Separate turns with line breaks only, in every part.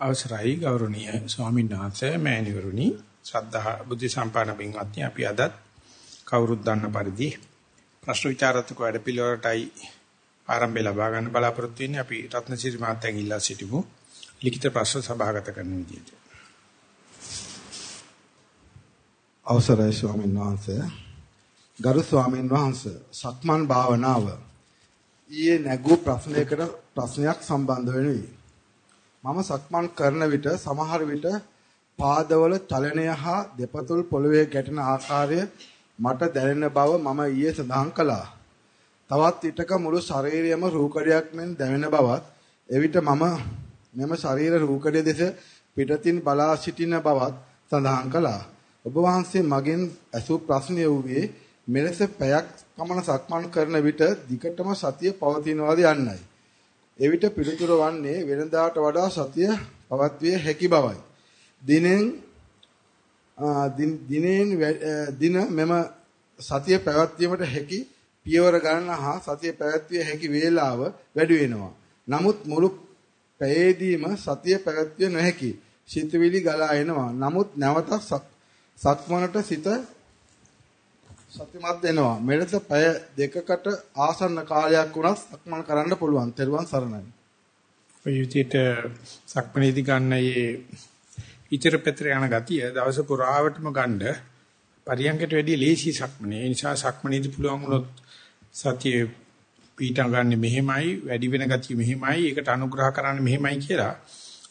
අවසරයි ගෞරවනීය ස්වාමීන් වහන්සේ මෑණිවරුනි. ශ්‍රද්ධා බුද්ධ සම්පන්න පින්වත්නි අපි අදත් කවුරුත් දන්න පරිදි ප්‍රශ්න විචාරත්මක වැඩ පිළිවෙලටයි ආරම්භය ලබා ගන්න බලාපොරොත්තු වෙන්නේ. අපි රත්නසිරි මහත්තයන් ඉල්ලා සිටිමු. ලිඛිත ප්‍රශ්න සභාගත කරන විදියට
අවසරයි ස්වාමීන් වහන්සේ. ගරු ස්වාමීන් වහන්සේ සක්මන් භාවනාව ඊයේ නැගූ ප්‍රශ්නයකට ප්‍රශ්නයක් සම්බන්ධ වෙනුයි. මම සක්මන් කරන විට සමහර විට පාදවල චලනය හා දෙපතුල් පොළවේ ගැටෙන ආකාරය මට දැනෙන බව මම ඊයේ සඳහන් කළා. තවත් විටක මුළු ශරීරයම රූකඩයක් මෙන් දැවෙන බවත් එවිට මම මෙම ශරීර රූකඩය දෙස පිටතින් බලා සිටින බවත් සඳහන් කළා. ඔබ වහන්සේ මගෙන් ඇසූ ප්‍රශ්නය වූයේ මෙලෙස පැයක් පමණ සක්මන් කරන විට දිකටම සතිය පවතිනවාද යන්නයි. එවිට පිළිතුර වන්නේ වෙනදාට වඩා සතිය පවත්විය හැකි බවයි. දිනෙන් දිනෙන් දින මෙම සතිය පැවැත්වීමට හැකි පියවර ගණන හා සතිය පැවැත්විය හැකි වේලාව වැඩි වෙනවා. නමුත් මුළු පැයේදීම සතිය පැවැත්විය නොහැකි. සිතවිලි ගලා එනවා. නමුත් නැවත සක්මනට සිත සතිමත් වෙනවා. මෙලෙස පැය දෙකකට ආසන්න කාලයක් වුණත් සක්මන් කරන්න පුළුවන්. තෙරුවන් සරණයි.
ඔය විදිහට සක්මනේදී ගන්න මේ ඉතර පෙතර යන ගතිය දවස පුරාවටම ගන්න පරියන්කට වැඩිය ලේසි සක්මනේ. ඒ නිසා සක්මනේදී පුළුවන් වුණොත් සතිය පීඨ ගන්න මෙහෙමයි, වැඩි වෙන ගතිය මෙහෙමයි, ඒකට අනුග්‍රහ කරන්න මෙහෙමයි කියලා.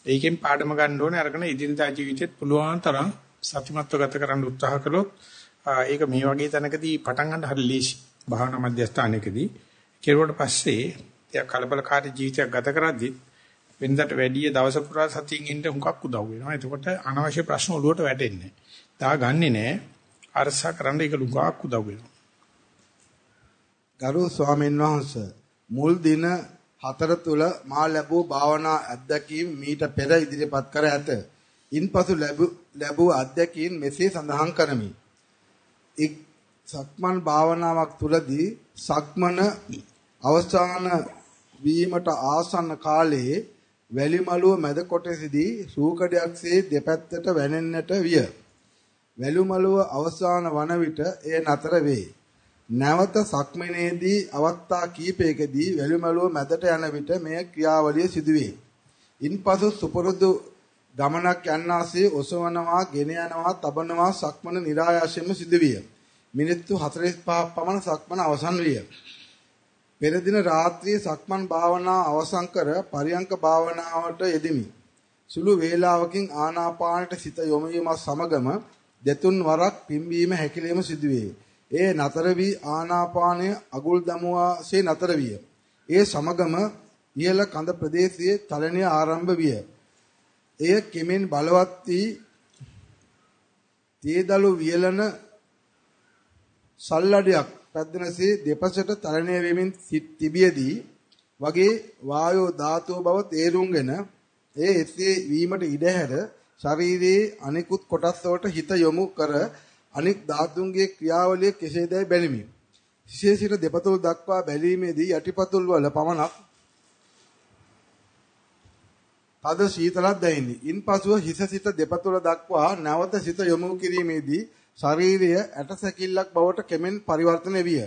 ඒකෙන් පාඩම ගන්න ඕනේ අරගෙන ඉදිරියදා ජීවිතෙත් පුළුවන් තරම් සතිමත්ව ගත කරන්න උත්සාහ කළොත් ඒක මේ වගේ තැනකදී පටන් ගන්න හරි ලේසි. භාවනා මධ්‍යස්ථානයකදී කෙරුවට පස්සේ එයා කලබලකාරී ජීවිතයක් ගත කරද්දි වෙනදට වැඩිය දවස පුරා සතියින් ඉන්න හුඟක් උදව් වෙනවා. එතකොට අනවශ්‍ය ප්‍රශ්න ඔලුවට වැටෙන්නේ නැහැ. ගන්නෙ නැහැ. අරසා කරන්න ඒක ලුඟක් උදව් වෙනවා.
ගරු ස්වාමීන් වහන්සේ මුල් දින හතර තුල මා ලැබූ භාවනා අත්දැකීම් මීට පෙර ඉදිරිපත් කර ඇත. ඉන්පසු ලැබූ අත්දැකීම් මෙසේ සඳහන් කරමි. සක්මන් භාවනාවක් තුලදී සක්මන අවසාන වීමට ආසන්න කාලයේ වැලිමලුව මැද කොටසේදී රූකඩයක්සේ දෙපැත්තට වැනෙන්නට විය. වැලිමලුව අවසාන වන විට එය නතර වේ. නැවත සක්මනේදී අවස්ථා කීපයකදී වැලිමලුව මැදට යන විට මෙය ක්‍රියාවලිය සිදුවේ. ඉන්පසු සුපුරුදු ගමනක් යන්නාසේ ඔසවනවා, ගෙන යනවා, තබනවා සක්මන નિરાයාසයෙන්ම සිදුවිය. මිනිත්තු 45ක් පමණ සක්මන අවසන් විය. පෙර දින රාත්‍රියේ සක්මන් භාවනා අවසන් කර පරියංක භාවනාවට යෙදිමි. සුළු වේලාවකින් ආනාපානට සිත යොමු සමගම දෙතුන් වරක් පිම්බීම හැකිලිම සිදුවේ. ඒ නතර වී ආනාපානය අගුල් දමුවාසේ නතර විය. ඒ සමගම ඉහළ කඳ ප්‍රදේශයේ චලනය ආරම්භ විය. එය කෙමෙන් බලවත් වී තේදලු වියලන සල්ලඩයක් පැද්දෙනසේ දෙපසට තරණය වෙමින් තිබියදී වගේ වායෝ ධාතුව බව තේරුම්ගෙන ඒ එසේ වීමට ඉඩ හැර ශරීරයේ අනිකුත් කොටස් වලට හිත යොමු කර අනික් ධාතුන්ගේ ක්‍රියාවලිය කෙසේදයි බැලිමි. විශේෂිත දෙපතුල් දක්වා බැලීමේදී යටිපතුල් වල පමණක් තද සීතලක් දැනිනි. ඉන්පසුව හිස සිට දෙපතුල දක්වා නැවත සිත යොමු කිරීමේදී ශරීරය ඇටසැකිල්ලක් බවට කෙමෙන් පරිවර්තනය විය.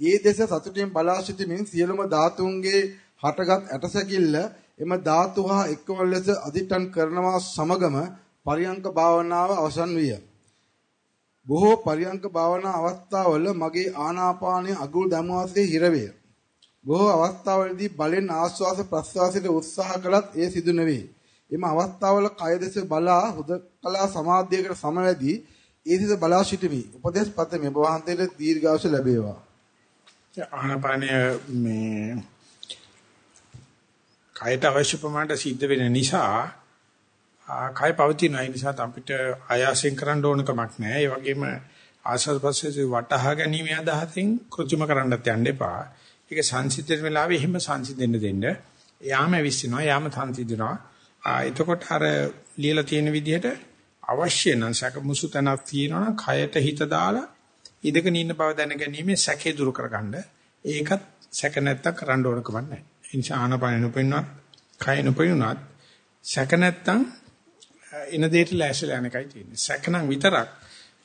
ඒ දෙස සතුටින් බලා සිටමින් සියලුම ධාතුන්ගේ හටගත් ඇටසැකිල්ල එම ධාතු හා එක්වන ලෙස අදිටන් කරනවා සමගම පරියංක භාවනාව අවසන් විය. බොහෝ පරියංක භාවනා අවස්ථාවල මගේ ආනාපානය අගුල් දමවාසේ හිරවේ. බොහෝ අවස්ථාවලදී බලෙන් ආශ්වාස ප්‍රශ්වාසයට උත්සාහ කළත් ඒ සිදු නොවේ. එම අවස්ථාවල කය දෙස බලා හුදකලා සමාධියකට සමවැදී ඒ දෙස බලා සිටිමි. උපදේශ පතමි. ඔබ වහන්සේට දීර්ඝායුෂ ලැබේවා.
ආනපානය මේ කයට අවශ්‍ය ප්‍රමාණයට සිද්ධ වෙන නිසා කය පවතින නිසා අපිට ආයාසයෙන් කරන්න ඕන කමක් නැහැ. ඒ වගේම ආස්වාද ප්‍රසවාසයේ වටහා ගැනීම අදහසින් කෘත්‍රිම කරන්නත් යන්න එපා. ඒක සංසිඳන වෙලාවෙ එහෙම සංසිඳෙන්න දෙන්න. යාම විශ්ිනවා, යාම සංසිඳනවා. එතකොට අර ලියලා තියෙන විදිහට අවශ්‍ය නම් සැකමුසු තනක් තියෙනවා නම් කයට හිත දාලා ඉඳගෙන ඉන්න බව දැනගැනීමේ සැකේ දුරු කරගන්න. ඒකත් සැක නැත්තම් කරන්න ඕන කමක් නැහැ. ඒ නිසා ආනපාන නුපෙන්නවා, කය නුපෙන්නාත් සැක නැත්තම් එන දෙයට ලෑස්තිලා යන එකයි තියෙන්නේ. සැකනම් විතරක්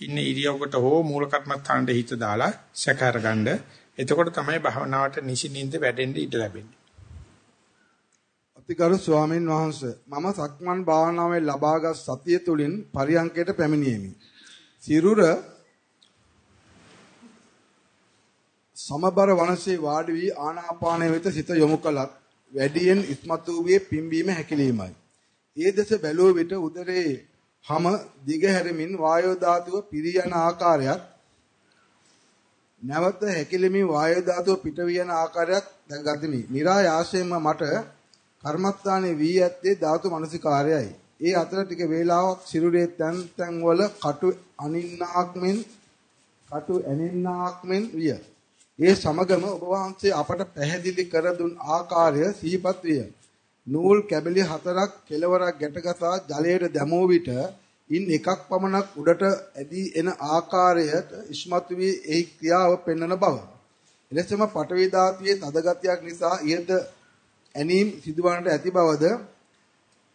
ඉන්න ඉරියව්වට හෝ මූල කර්මස්ථානට හිත දාලා සැක අරගන්න. එතකොට තමයි භවනාවට නිසින්ින්ද වැඩෙන්න ඉඩ ලැබෙන්නේ.
අතිගරු ස්වාමීන් වහන්සේ මම සක්මන් භාවනාවේ ලබාගත් සතිය තුලින් පරියංකයට පැමිණියෙමි. සිරුර සමබර වනසේ වාඩි වී ආනාපානය වෙත සිත යොමු කළත් වැඩියෙන් ඉස්මතු වූයේ පිම්බීම හැකිලීමයි. ඒ දෙස බැලුව විට උදරයේ හම දිග හැරමින් වායෝ ධාතුව පිරියන ආකාරයත් නැවත හැකිලෙමින් වායෝ ධාතුව පිට වියන ආකාරයක් දැකගතිමි. નિરાයාසයෙන්ම මට කර්මස්ථානයේ වී ඇත්තේ ධාතු මනසිකාරයයි. ඒ අතර ටික වේලාවක් සිරුරේ තැන් තැන් වල කටු අනින්නාක් මෙන් කටු ඇනින්නාක් මෙන් විය. ඒ සමගම ඔබ වහන්සේ අපට පැහැදිලි කර දුන් ආකාරය සිහිපත් විය. නූල් කැබලි හතරක් කෙලවරක් ගැටගසා ජලයට දැමූ විට ඉන් එකක් පමණක් උඩට ඇදී එන ආකාරයට ඉස්මතු වී එහි ක්‍රියාව පෙන්වන බව. එලෙසම පටවි ධාතුවේ තද ගතියක් නිසා ඊට ඇනීම් සිදුවන්නට ඇති බවද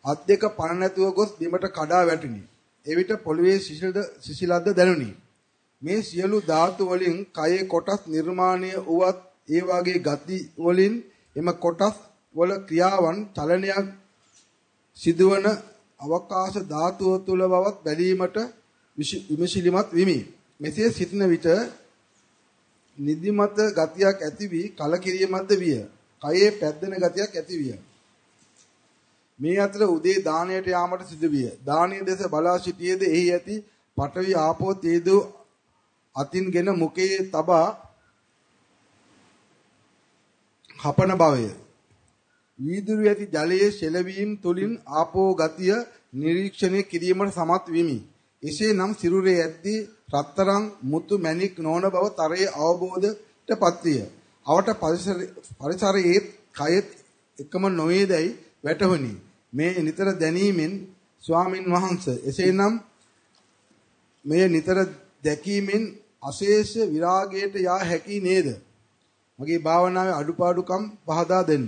අත් දෙක පණ නැතුව ගොස් බිමට කඩා වැටිනි. එවිට පොළවේ සිසිලද සිසිලද්ද දැනුනි. මේ සියලු ධාතු වලින් කයේ කොටස් නිර්මාණය වුවත් ඒ වාගේ ගති වලින් එම කොටස් වල ක්‍රියාවන් චලනයක් සිදුවන අවකාශ ධාතුව තුල බවත් බැලීමට විමසිලිමත් විමි. මෙසේ සිටින විට නිදිමත ගතියක් ඇති වී කලකිරීමක්ද විය. කයේ පැද්දෙන ගතියක් ඇති විය. මේ අතර උදේ දාණයට යාමට සිදුවිය. දානීය දෙස බලා සිටියේද එහි ඇති පඨවි ආපෝ තේජෝ අතින්ගෙන මුකේ තබා හපන බවය. වීදුරු ඇති ජලයේ සෙලවීම තුලින් ආපෝ ගතිය නිරීක්ෂණය කිරීමට සමත් වෙමි. එසේනම් සිරුරේ ඇද්දී රත්තරන් මුතු මැණික් නොවන බව තරයේ අවබෝධයටපත් විය. අවට පරිසරයේ කයෙත් එකම නොවේදයි වැටහුණි. මේ නිතර දැනීමෙන් ස්වාමින් වහන්සේ එසේනම් මේ නිතර දැකීමෙන් අශේෂ විරාගයට යා හැකි නේද? මගේ භාවනාවේ අඩුපාඩුකම් පහදා දෙන්න.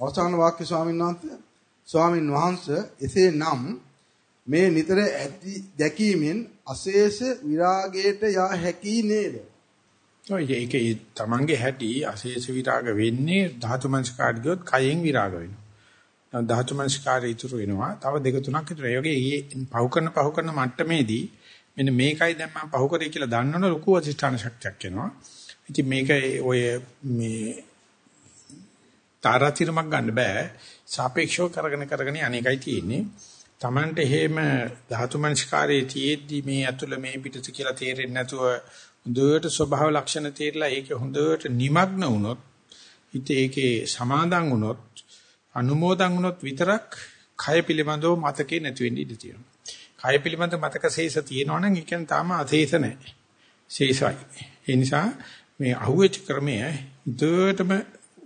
අවසාන වාක්‍ය ස්වාමීන් වහන්සේ ස්වාමින් වහන්සේ එසේනම් මේ නිතර ඇති දැකීමෙන් අශේෂ විරාගයට යා හැකි නේද?
ඔය ඒකේ තමන්ගේ හැටි අශේෂ විරාග වෙන්නේ ධාතු මනස්කාර ගියොත් කයෙන් විරාග වෙනවා. ධාතු මනස්කාරය ඉතුරු වෙනවා. තව දෙක තුනක් විතර. ඒ වගේ පහු කරන පහු කරන මට්ටමේදී මෙන්න මේකයි දැන් මම පහු කරේ කියලා දන්නවනේ ලොකු අධිෂ්ඨාන ශක්තියක් එනවා. ඉතින් මේක ඔය මේ තාරාතිරමක් ගන්න බෑ. සාපේක්ෂව කරගෙන කරගෙන අනේකයි තියෙන්නේ. Tamanට එහෙම ධාතු මනස්කාරයේ තියෙද්දි මේ ඇතුළ මේ පිටත කියලා තේරෙන්නේ නැතුව හොඳට ස්වභාව ලක්ෂණ තේරලා ඒක හොඳට নিমগ্ন වුණොත් හිත ඒකේ සමාදන් වුණොත් අනුමෝදන් වුණොත් විතරක් කය පිළිබඳව මතකේ නැති වෙන්න ඉඩ තියෙනවා. කය පිළිබඳ මතක ශේෂ තියෙනවා නම් ඒ කියන්නේ තාම අශේෂ නැහැ. ශේෂයි. ඒ නිසා මේ අහුවෙච්ච ක්‍රමය දුරටම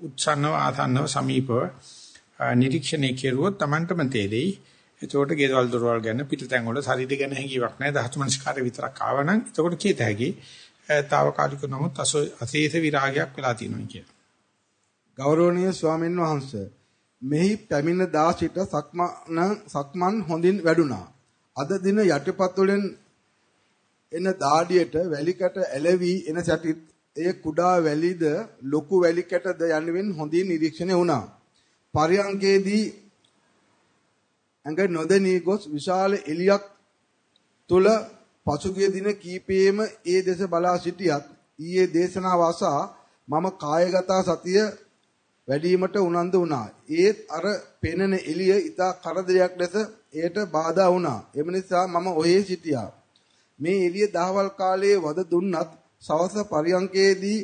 උත්සන්නව ආසන්නව සමීපව නිරීක්ෂණය කෙරුවොත් Tamanටම තේරෙයි. එතකොට ගෙදවල් දොරවල් ගැන පිටතැන් වල ශරීර ගැන හැඟීමක් නැහැ. ධාතු මනස්කාරය විතරක් ආවනම් එතකොට කීත හැකි. తాවකාලික නමුත් අශේෂ විරාගයක් වෙලා තියෙනවා කියන.
ගෞරවනීය ස්වාමීන් වහන්සේ මෙහි පැමිණ දා සිට සක්මන් සක්මන් හොඳින් වැඩුණා. අද දින යටිපතුලෙන් එන දාඩියට වැලිකට ඇලවි එන සැටිත් එය කුඩා වැලිද ලොකු වැලිකටද යනුවෙන් හොඳින් නිරීක්ෂණය වුණා. පරියංකේදී ඇඟ නොදෙනී ගොස් විශාල එලියක් තුල පසුගිය දින කීපෙම ඒ දෙස බලා සිටියත් ඊයේ දේශනාව අසා මම කායගත සතිය වැඩිවීමට උනන්දු වුණා. ඒත් අර පෙනෙන එළිය ඊට කරදරයක් ලෙස එයට බාධා වුණා. එම නිසා මම ඔහේ සිටියා. මේ එළිය දහවල් කාලයේ වද දුන්නත් සවස පරියංකේදී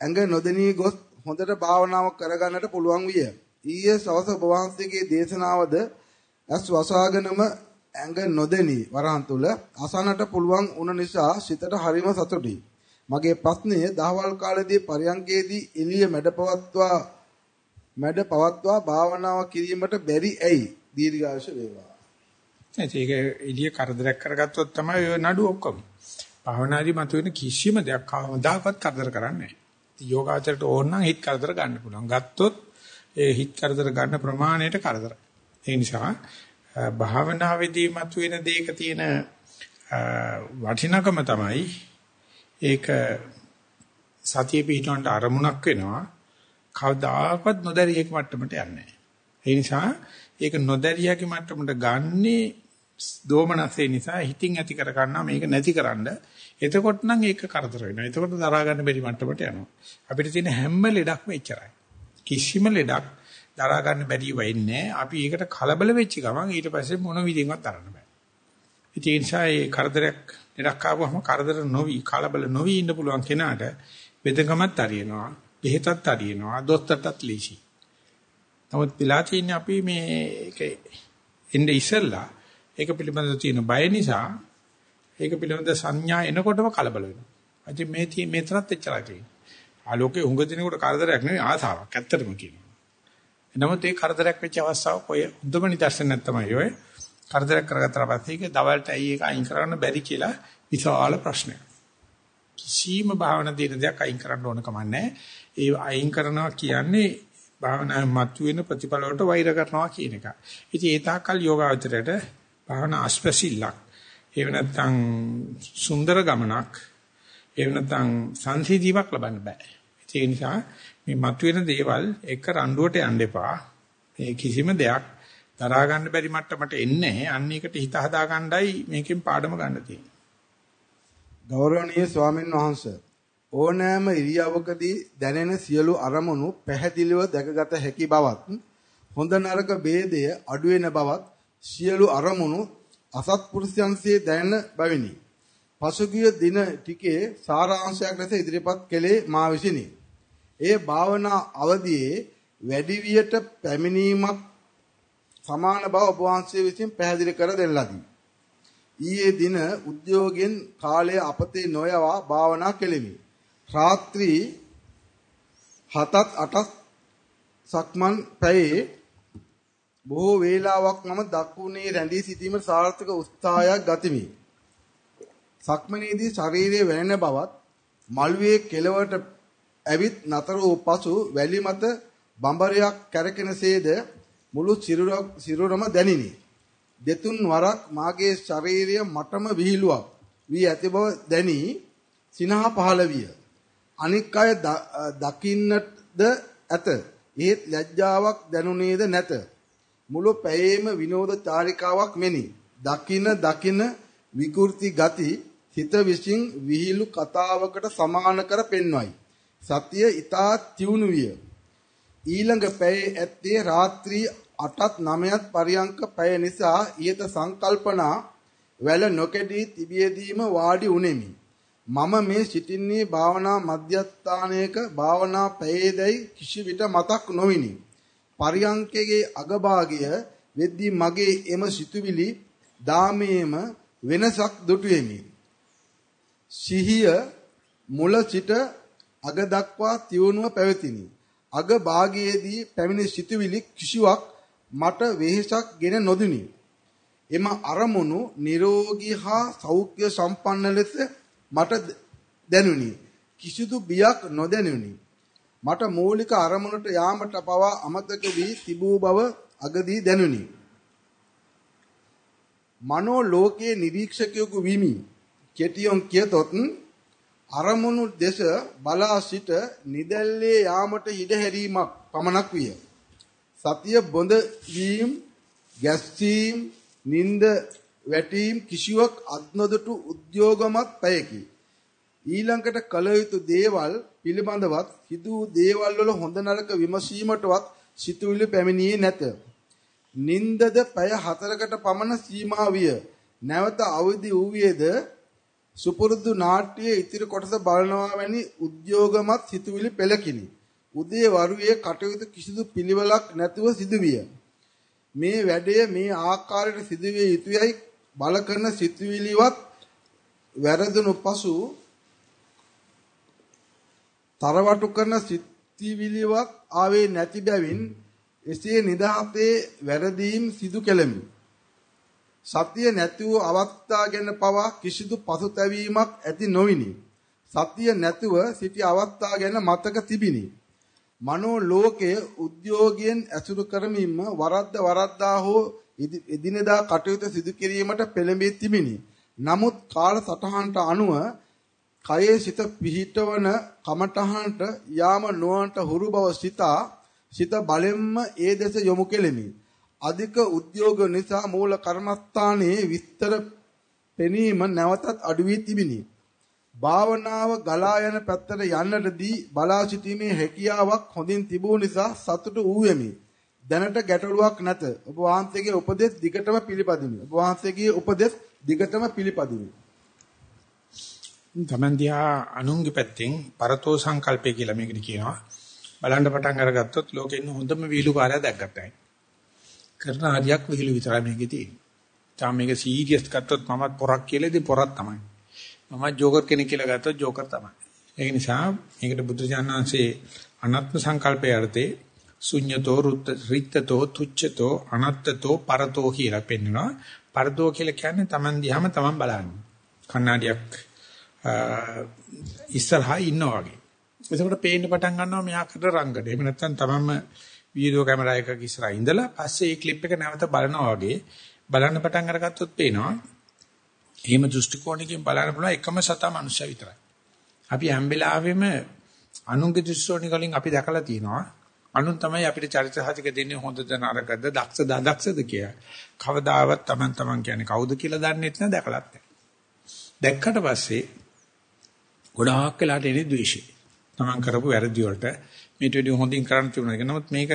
ඇඟ නොදෙනී ගොස් හොඳට භාවනාව කරගන්නට පුළුවන් විය. ඊයේ සවස බවහන්සේගේ දේශනාවද ඇස් වසාගෙනම ඇඟ නොදෙනී වරහන් තුල අසනට පුළුවන් වුණ නිසා සිතට හරිම සතුටුයි. මගේ ප්‍රශ්නය දහවල් කාලේදී පරියංගයේදී එළිය මැඩපවත්වා මැඩ පවත්වා භාවනාව කිරීමට බැරි ඇයි දීර්ඝායුෂ වේවා.
ඒක එළිය කරදරයක් කරගත්තොත් තමයි ඔය නඩු ඔක්කොම. භාවනාදී මතුවෙන කිසිම දෙයක් කවදාකවත් කරදර කරන්නේ නැහැ. යෝගාචරයට ඕන නම් හිත කරදර ගන්න පුළුවන්. ගත්තොත් ඒ හිත කරදර ගන්න ප්‍රමාණයට කරදර. ඒ නිසා භාවනාවේදී මතුවෙන දෙයක තියෙන වටිනකම තමයි ඒක සතිය පිටවන්ට අරමුණක් වෙනවා. කවදාකවත් නොදැරියක මට්ටමට යන්නේ නැහැ. ඒ නිසා ඒක නොදැරියගේ මට්ටමට ගන්නේ දෝමනසේ නිසා හිතින් ඇති කර ගන්නවා මේක නැතිකරන්න. එතකොට නම් ඒක කරදර වෙනවා. එතකොට දරා ගන්න බැරි මට්ටමට යනවා. අපිට තියෙන හැම ලෙඩක්ම එච්චරයි. කිසිම ලෙඩක් දරා ගන්න බැරි වෙන්නේ අපි ඒකට කලබල වෙච්ච ගමන් ඊට පස්සේ මොන විදිහකින්වත් තරන්න බෑ. ඒ නිසා ඒ කරදරයක් ලෙඩක් ආවම කරදර නොවි කලබල නොවි ඉන්න පුළුවන් කෙනාට වෙදකමත් හරියනවා, බෙහෙතත් හරියනවා, දොස්තරටත් ලීසි. නමුත් පිලා තියෙන්නේ අපි මේ ඒක එnde ඉස්සෙල්ලා ඒක පිළිබඳව තියෙන බය නිසා ඒක පිළිබඳ සංඥා එනකොටම කලබල වෙනවා. අද මේ tie මෙතනත් එච්චරයි තියෙන්නේ. ආලෝකේ උඟ දිනකොට කරදරයක් නෙවෙයි ආසාවක් ඇත්තටම කියනවා. නමුත් ඒ කරදරයක් වෙච්ච අවස්ථාවක ඔය උද්දම නිදර්ශනයක් තමයි ඔය. කරදරයක් කරගත්තා පස්සේ ඒක දවල්ට ඇයි ඒක අයින් කරන්න බැරි කියලා විශාල ප්‍රශ්නයක්. කිසිම භාවනා දින දෙයක් අයින් කරන්න ඕන කමන්නේ. ඒ අයින් කරනවා කියන්නේ භාවනාවේ මතුවෙන ප්‍රතිඵල වලට වෛර කරනවා කියන එක. ඉතින් ඒ තාක්කල් යෝගාවචරයට භාවනා අස්පසිල්ලක්. එහෙම නැත්නම් සුන්දර ගමනක්. එහෙම නැත්නම් සංසිධීමක් ලබන්න බෑ. ඒ නිසා මේ මතුවෙන දේවල් එක රණ්ඩුවට යන්න එපා. මේ කිසිම දෙයක් දරා ගන්න බැරි මට්ටමට එන්නේ අන්න එකට හිත හදා ගන්නයි මේකෙන් පාඩම ගන්න තියෙන්නේ.
ගෞරවනීය ස්වාමින් වහන්සේ ඕනෑම ඉරියව්වකදී දැනෙන සියලු අරමුණු පැහැදිලිව දැකගත හැකි බවත් හොඳ නරක ભેදය අඩු වෙන බවත් සියලු අරමුණු අසත්පුරුෂයන්සේ දැනෙන බවිනි. පසුගිය දින ටිකේ සාරාංශයක් ලෙස ඉදිරිපත් කළේ මා විසිනි. ඒ භාවනා අවදියේ වැඩි වියට පැමිණීමක් සමාන බව ඔබ වහන්සේ විසින් පැහැදිලි කර දෙන්න ලදී. ඊයේ දින උද්‍යෝගයෙන් කාලය අපතේ නොයවා භාවනා කෙලිමි. රාත්‍රී 7ත් 8ත් සක්මන් පැයේ බොහෝ වේලාවක් මම දකුණේ රැඳී සිටීමට සාර්ථක උත්සාහයක් ගතිමි. සක්මනේදී ශරීරයේ වැනෙන බවත් මළුවේ කෙළවට ඇවිත් නතර වූ පසු වැලි මත බඹරයක් කැරකෙනසේද මුළු සිරුරම දැනිනි. දෙතුන් වරක් මාගේ ශරීරය මටම විහිළුවක් වී ඇති බව දැනි සිනහ පහළ විය. අනික් අය දකින්නද ඇත. ඒත් ලැජ්ජාවක් දැනුනේද නැත. මුළු පැයේම විනෝද චාරිකාවක් මෙනි. දකින දකින විකෘති ගති හිත විසින් විහිළු කතාවකට සමාන කර පෙන්වයි. සතිය ඊතා තියුණු විය. ඊළඟ පැයේ ඇත්තේ රාත්‍රී 8ත් 9ත් පරියංක පැය නිසා ඊට සංකල්පනා වැල නොකඩී තිබියදීම වාඩි උනේමි. මම මේ සිටින්නේ භාවනා මධ්‍යස්ථානයක භාවනා පැයේදයි කිසි විට මතක් නොවිනි. පරියංකයේ අගභාගය වෙද්දී මගේ එම සිතුවිලි දාමේම වෙනසක් දුටුවෙමි. සිහිය මුල සිට අග දක්වා තියුණුව පැවතිනි. අග භාගයේදී පැමිණි සිතුවිලි කිසිවක් මට වෙහෙසක් ගෙන නොදුනි. එම අරමුණු නිරෝගී හා සෞඛ්‍ය සම්පන්න ලෙස මට දැනුනි. කිසිදු බියක් නොදැනුනි. මට මූලික අරමුණට යාමට පවා අමතක වී තිබූ බව අගදී දැනුනි. මනෝ ලෝකයේ නිරීක්ෂකයෙකු විමි. කෙටියොන් කියතොත් අරමුණු දෙස බලා සිට නිදැල්ලේ යාමට ඉඩ හැරීමක් පමණක් විය. සතිය බොඳ වීම, ගැස්සීම්, නිନ୍ଦ වැටීම් කිසිවක් අත්නොදටු උද්‍යෝගමත් පැයකි. ඊළඟට කල යුතු දේවල් පිළිබඳවත් හිදු දේවල් වල හොඳ නරක විමසීමටවත් සිතුවිලි පැමිණියේ නැත. නින්දද පැය 4කට පමණ සීමා විය. නැවත අවදි වූයේද සුපුරුදු නාට්‍යයේ ඉතිරි කොටස බලනවා වැනි උද්‍යෝගමත් සිතුවිලි පෙළකිනි. උදේ වරුවේ කටයුතු කිසිදු පිළිවෙලක් නැතුව සිදුවිය. මේ වැඩය මේ ආකාරයට සිදුවිය යුතුයයි බල කරන සිතුවිලිවත් වැරදුණු පසු තරවටු කරන සිතිවිලිවක් ආවේ නැති බැවින් එසේ නිදහසේ වැරදීම් සිදු කෙලෙමි. සතිය නැතුව අවස්ථා ගැන පවා කිසිදු පසුතැවීමක් ඇති නොවිනි. සතිය නැතුව සිටි අවස්ථා ගැන මතක තිබිනි. මනෝ ලෝකයේ උද්‍යෝගයෙන් ඇසුරු කරමින්ම වරද්ද වරද්දා හෝ එදිනෙදා කටයුතු සිදු කිරීමට පෙළඹී තිබිනි. නමුත් කාල සටහනට අනුව කයේ සිත පිහිටවන කමඨහනට යාම නොවන්ට හුරු බව සිතා සිත බලෙන්ම ඒ දෙස යොමු කෙලෙමි. අධික උද්‍යෝග නිසා මූල කර්මස්ථානයේ විස්තර පෙනීම නැවතත් අඩු වී තිබිනි. භාවනාව ගලා යන පැත්තට යන්නටදී බලා සිටීමේ හැකියාවක් හොඳින් තිබූ නිසා සතුටු වූෙමි. දැනට ගැටලුවක් නැත. ඔබ වහන්සේගේ උපදෙස් දිගටම පිළිපදිමි. ඔබ වහන්සේගේ උපදෙස් දිගටම පිළිපදිමි.
තමන්දියා අනුන්ගේ පැත්තෙන් පරතෝ සංකල්පය කියලා මේකට කියනවා. බලන්න පටන් අරගත්තොත් ලෝකෙ ඉන්න හොඳම විහිළුකාරයා දැක්ගත්තා. කරන හරියක් විහිළු විතරයි මේකේ තියෙන්නේ. තාම මේක සීරියස් ගත්තොත් මමත් පොරක් කියලා ඉතින් පොරක් තමයි. මම ජෝකර් කෙනෙක් කියලා ගත්තොත් ජෝකර් තමයි. ඒ නිසා මේකට බුදුජානනාංශේ අනාත්ම සංකල්පයේ අර්ථේ ශුඤ්‍යතෝ රිත්තතෝ තුච්ඡතෝ අනත්තතෝ පරතෝ කියලා පෙන්නනවා. පරතෝ කියලා කියන්නේ Taman දිහාම Taman බලන්නේ. කණ්ණාඩියක් ඉස්සරහා ඉන්නවා වගේ. එතකොට පේන්න පටන් ගන්නවා මෙයා කරන රංගන. එහෙම නැත්නම් තමන්ම වීඩියෝ කැමරා එකක ඉස්සරහා ඉඳලා පස්සේ මේ ක්ලිප් එක නැවත බලනවා වගේ බලන්න පටන් අරගත්තොත් පේනවා. එහෙම දෘෂ්ටි කෝණකින් බලන්න පුළුවන් එකම සතා මනුෂ්‍ය විතරයි. අපි හැම වෙලාවෙම අනුන්ගේ දෘෂ්ටි වලින් අපි දැකලා තියෙනවා. අනුන් තමයි අපිට චරිත සාධක දෙන්නේ හොඳද නරකද දක්ෂද අදක්ෂද කියලා. කවදාවත් Taman Taman කියන්නේ කවුද කියලා දන්නෙත් නැ දැකලත් නැහැ. දැක්කට පස්සේ ගොඩාක් වෙලාට එන්නේ ද්වේෂය. තමන් කරපු වැරදි වලට මේට වැඩි හොඳින් කරන්න තිබුණා. නමුත් මේක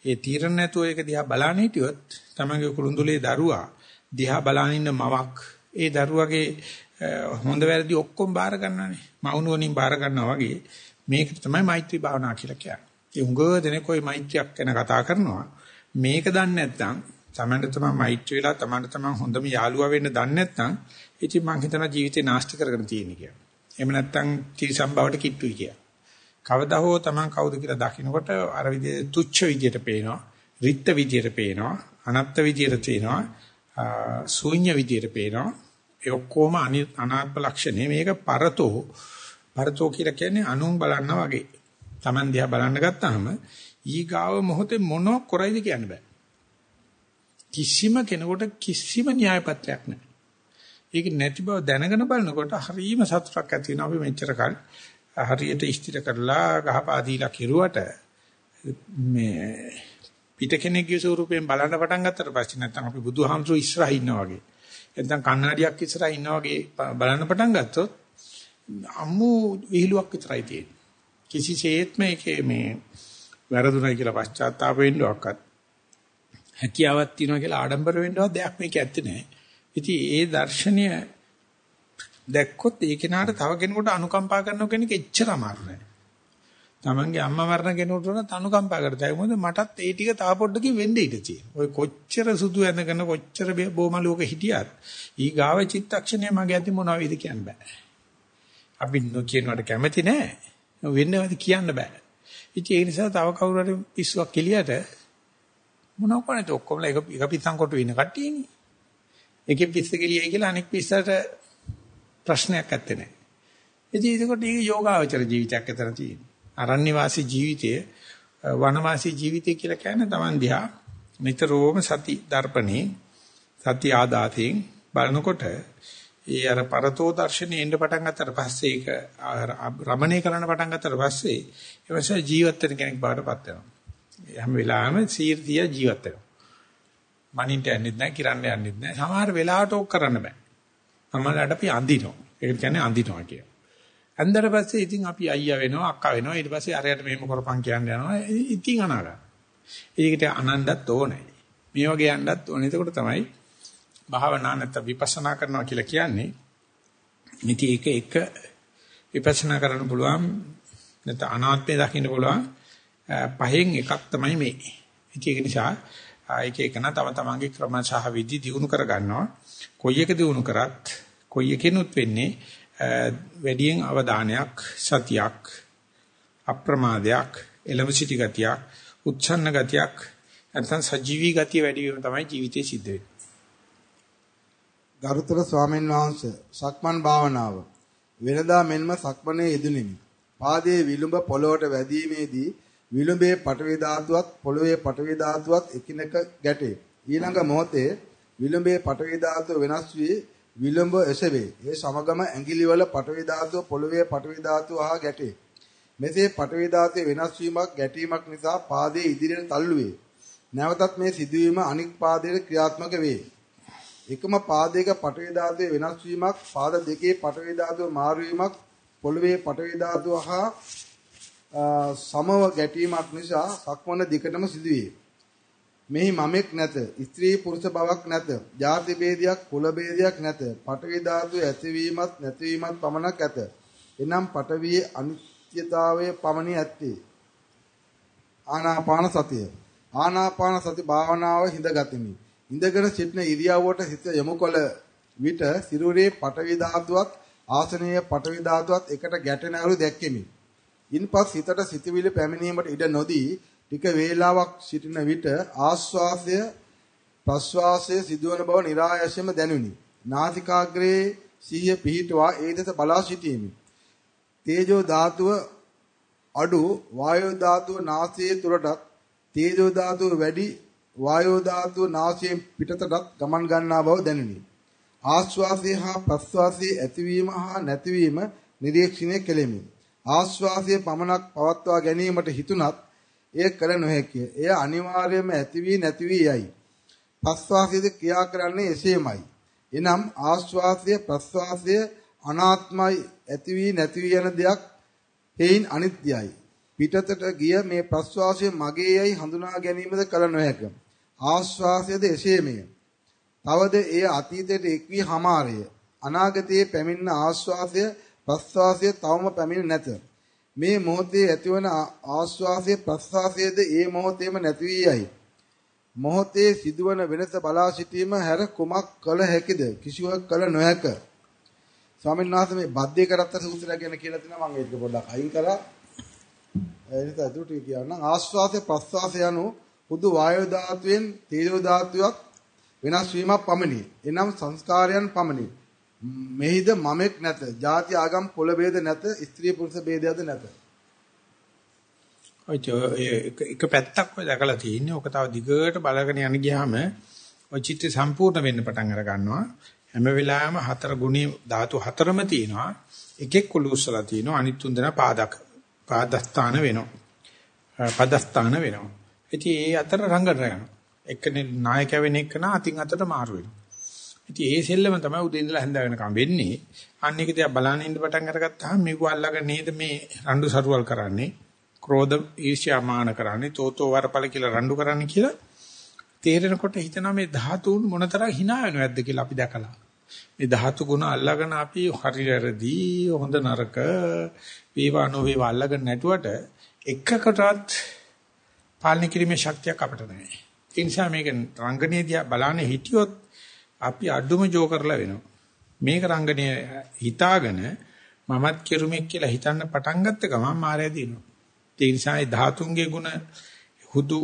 ඒ තීරණ නැතුව ඒක දිහා බලන්න හිටියොත් තමන්ගේ කුරුඳුලේ දරුවා දිහා බලන ඉන්න මවක් ඒ දරුවගේ හොඳ වැරදි ඔක්කොම බාර ගන්නවානේ. මවුන වලින් බාර ගන්නවා වගේ මේක තමයි මෛත්‍රී භාවනා කියලා කියන්නේ. ඒ උඟ දෙනෙක් કોઈ මෛත්‍රියක් ගැන කතා කරනවා. මේක දන්නේ නැත්නම් තමන්ට තමයි මෛත්‍රී වෙලා තමන්ට තමයි හොඳම යාළුවා වෙන්න දන්නේ නැත්නම් ඉතින් මං හිතනවා ජීවිතේ නාස්ති කරගෙන තියෙන කියලා. එහෙම නැත්නම් තිරිසන් බවට කිට්ටුයි කියලා. කවදා හෝ Taman කවුද කියලා දකින්නකොට අර විදිහේ තුච්ච විදියට පේනවා, රිත්ත විදියට පේනවා, අනත්ත් විදියට තේනවා, ශූන්‍ය විදියට පේනවා. ඒ ඔක්කොම අනාත්ම ලක්ෂණේ මේක පරතෝ පරතෝ කියලා කියන්නේ අනුන් බලන්නා වගේ. Taman දිහා බලන්න ගත්තාම ඊගාව මොහොතේ මොනව කරයිද කියන්න බෑ. කිසිම කෙනෙකුට කිසිම න්‍යාය පත්‍රයක් නැහැ. ඒක නැති බව දැනගෙන බලනකොට හරීම සතුටක් ඇති වෙනවා. අපි මෙච්චර කල් හරියට ඉස්තිර කරලා ගහපා දීලා කිරුවට මේ පිට කෙනෙක්ගේ ස්වරූපයෙන් බලන්න පටන් ගත්තට පස්සේ නැත්නම් අපි බුදුහාමුදුරු ඉස්සරහ ඉන්නා වගේ. නැත්නම් කන්නඩියක් ඉස්සරහ ඉන්නා වගේ බලන්න පටන් ගත්තොත් අමු විහිළුවක් විතරයි තියෙන්නේ. කිසිසේත්ම ඒකේ මේ වැරදුණයි කියලා පශ්චාත්තාප වෙන්නවක්වත් හැකියාවක් තියනවා කියලා ආඩම්බර වෙන්නවත් දෙයක් මේක ඇත්තේ නැහැ. ඉතින් ඒ දර්ශනය දැක්කොත් ඒ කෙනාට තව කෙනෙකුට අනුකම්පා කරන කෙනෙක් එච්චර අමාරු නෑ. තමන්ගේ අම්මා මරණ කෙනෙකුට උනත් අනුකම්පා කරතයි. මොකද මටත් ඒ ටික තව පොඩ්ඩකින් වෙන්න ඉඩ තියෙනවා. ඔය කොච්චර සුදු ඇඳගෙන කොච්චර බොමලුවක හිටියත් ඊ ගාව චිත්තක්ෂණය මගේ අතින් මොනවා වේද කියන්න බෑ. අපි නොකියනවට කැමති නෑ. වෙන්නවද කියන්න බෑ. ඉතින් ඒ නිසා තව කවුරු හරි පිස්සුවක් එළියට මොනව කරන්නේ ඔක්කොම එක එක පිටසන් කොට වෙන කට්ටියනේ. එකේ පිස්ස කෙලියයි කියලා අනෙක් පිස්සට ප්‍රශ්නයක් නැත්තේ නෑ. ඉතින් ඒකට ඒක යෝගාවචර ජීවිතයක් අතර තියෙනවා. අරණ්‍ය වාසී ජීවිතය වනවාසී ජීවිතය කියලා කියන්නේ Taman දිහා නිතරම සති දර්පණේ සති ආදාතෙන් බලනකොට ඒ අර පරතෝ දර්ශනේ එන්න පටන් ගත්තට පස්සේ ඒක රමණේ කරන්න පටන් ගත්තට පස්සේ ඒ වගේ ජීවත් වෙන කෙනෙක් බාටපත් වෙනවා. හැම වෙලාවෙම සීර්තිය ජීවත් වෙනවා. මනින්ට යන්නෙත් නැහැ, කිරන්න යන්නෙත් නැහැ. සමහර වෙලාවට ඕක කරන්න බෑ. සමහරවිට අපි අඳිනවා. ඒක කියන්නේ අඳිනවා කිය. අන්දර පස්සේ ඉතින් අපි අයියා වෙනවා, අක්කා වෙනවා. ඊට පස්සේ අරයට මෙහෙම කරපන් කියන්න යනවා. ඉතින් අනාගා. ඒකට අනන්නත් ඕනේ. මේ වගේ යන්නත් ඕනේ. එතකොට තමයි භාවනා නැත්නම් විපස්සනා කරනවා කියලා කියන්නේ. ඉතින් ඒක එක විපස්සනා කරන්න පුළුවන් නැත්නම් අනාත්මය දකින්න පුළුවන් පහෙන් එකක් තමයි මේ. ඉතින් ඒක නිසා ඒක එකන තම තමන්ගේ ක්‍රම සහ විදි දිනු කර ගන්නවා. කොයි එක දිනු කරත් කොයි එකෙනුත් වෙන්නේ වැඩියෙන් අවධානයක් සතියක් අප්‍රමාදයක් එළඹ සිටි ගතියක් උච්ඡන්න ගතියක් නැත්නම් සජීවී ගතිය වැඩි වීම තමයි ජීවිතේ සිද්ධ වෙන්නේ.
ගරුතර ස්වාමීන් වහන්සේ සක්මන් භාවනාව වෙනදා මෙන්ම සක්මනේ යෙදුණෙමි. පාදයේ විලුඹ පොළොවට වැදීමේදී විලුඹේ පටවි ධාතුවත් පොළවේ පටවි ධාතුවත් එකිනෙක ගැටේ. ඊළඟ මොහොතේ විලුඹේ පටවි ධාතුව වෙනස් වී විලුඹ එසවේ. ඒ සමගම ඇඟිලිවල පටවි ධාතුව පොළවේ පටවි ධාතුව හා ගැටේ. මෙසේ පටවි ධාතුවේ වෙනස් වීමක් ගැටීමක් නිසා පාදයේ ඉදිරියට තල්ලු වේ. නැවතත් මේ සිදුවීම අනික් පාදයට ක්‍රියාත්මක වේ. එකම පාදයක පටවි ධාතුවේ වෙනස් වීමක් පාද දෙකේ පටවි ධාතුව මාරු වීමක් පොළවේ පටවි ධාතුව හා සමව ගැටීමක් නිසා සක්මන දිකටම සිදුවේ. මෙහි මමෙක් නැත, ස්ත්‍රී පුරුෂ බවක් නැත, ಜಾති ભેදයක්, කුල ભેදයක් නැත, පඨවි ධාතු ඇතිවීමත් නැතිවීමත් පමණක් ඇත. එනම් පඨවියේ අනිත්‍යතාවය පමණි ඇත්තේ. ආනාපාන සතිය. ආනාපාන සති භාවනාව හිඳගතිමි. ඉඳගෙන සිටින ඉරියව්වට හිත යොමුකල විට සිරුරේ පඨවි ධාතුවක් ආසනීය පඨවි ධාතුවත් එකට ගැටෙන අයුරු දැක්කෙමි. ඉන්පස් හිතට සිතවිලි පැමිණීමට ඉඩ නොදී ටික වේලාවක් සිටින විට ආස්වාසය ප්‍රස්වාසය සිදුවන බව નિરાයසෙම දැනුනි. නාසිකාග්‍රේ සිහිය පිහිටුවා ඒ දෙස බලා සිටීමි. තේජෝ ධාතුව අඩු වායෝ ධාතුව නාසයේ තුරටත් තේජෝ ධාතුව වැඩි වායෝ ධාතුව නාසයෙන් පිටතටත් ගමන් ගන්නා බව දැනුනි. ආස්වාසය හා ප්‍රස්වාසයේ ඇතිවීම හා නැතිවීම නිරීක්ෂණය කෙලෙමි. ආස්වාසය පමණක් පවත්වා ගැනීමට හිතුණත් එය කළ නොහැකිය. එය අනිවාර්යයෙන්ම ඇති වී නැති වී යයි. ප්‍රස්වාසයේද ක්‍රියා කරන්නේ එසේමයි. එනම් ආස්වාසය ප්‍රස්වාසය අනාත්මයි ඇති වී නැති වී යන දෙයක් හේයින් අනිත්‍යයි. පිටතට ගිය මේ ප්‍රස්වාසය මගේ යයි හඳුනා ගැනීමද කල නොහැක. ආස්වාසයද එසේමය. තවද එය අතීතයට එක් වී හමාරය. අනාගතයේ පැමිණෙන ආස්වාසය ප්‍රස්වාසය තවම පැමිණ නැත. මේ මොහොතේ ඇතිවන ආස්වාසය ප්‍රස්වාසයේද ඒ මොහොතේම නැති වී යයි. මොහොතේ සිදුවන වෙනස බලා සිටීම හැර කුමක් කළ හැකිද? කිසිවක් කළ නොහැක. ස්වාමීන් වහන්සේ මේ බද්දේ කරත්ත සූත්‍රය ගැන කියලා තිනවා මම ඒක පොඩ්ඩක් අයින් කරා. ඒ නිසා අදුට කියනවා ආස්වාසය ප්‍රස්වාසය යනු හුදු වායු ධාතුවෙන් තේජෝ ධාතුවක් වෙනස් වීමක් පමණි. එනම් සංස්කාරයන් පමණි. මෙහිද මමෙක් නැත. ಜಾති ආගම් කුල ભેද නැත. ස්ත්‍රී පුරුෂ ભેදයද නැත.
ඔය එක පැත්තක් ඔය දැකලා තියෙන්නේ. ඔක තව දිගට බලගෙන යන ගියාම ඔය චිත්‍ර සම්පූර්ණ වෙන්න පටන් අර ගන්නවා. හැම වෙලාවෙම හතර ගුණී ධාතු හතරම තියෙනවා. එකෙක් කුලුස්සලා තියෙනවා. අනිත් තුන් දෙනා පාදක පාදස්ථාන වෙනවා. පදස්ථාන වෙනවා. ඉතින් ඒ අතර රංගන යනවා. එක්කනේ නායකයා වෙන එක නා අතින් අතට මාරු වෙනවා. ඉතින් ඒ සෙල්ලම තමයි උදේ ඉඳලා හැන්ද වෙනකම් වෙන්නේ. අන්න ඒක දිහා බලන්න ඉන්න පටන් අරගත්තාම මේක අල්ලගෙන නේද මේ රණ්ඩු සරුවල් කරන්නේ. ක්‍රෝධ ඊර්ෂ්‍යා මාන කරන්නේ. තෝතෝ වරපල කියලා රණ්ඩු කරන්නේ කියලා තේරෙනකොට හිතනවා මේ ධාතුන් මොනතරම් hina වෙනවද කියලා අපි දැකලා. මේ ධාතු ගුණ අල්ලගෙන අපි හරියරදී හොඳ නරක වේවා නොවේවා අල්ලගෙන නැටුවට එකකටවත් පාලනය කිරීමේ ශක්තියක් අපිට නැහැ. ඒ නිසා මේක රංගනේදී බලන්නේ හිටියොත් අපි අඩුම ජෝ කරලා වෙනවා. මේක රංගනය හිතාගෙන මමත් කෙරුමක් කියලා හිතන්න පටන් ගත්ත ගමන් මායя දිනවා. ඒ නිසා ඒ ධාතුන්ගේ ಗುಣ හුදු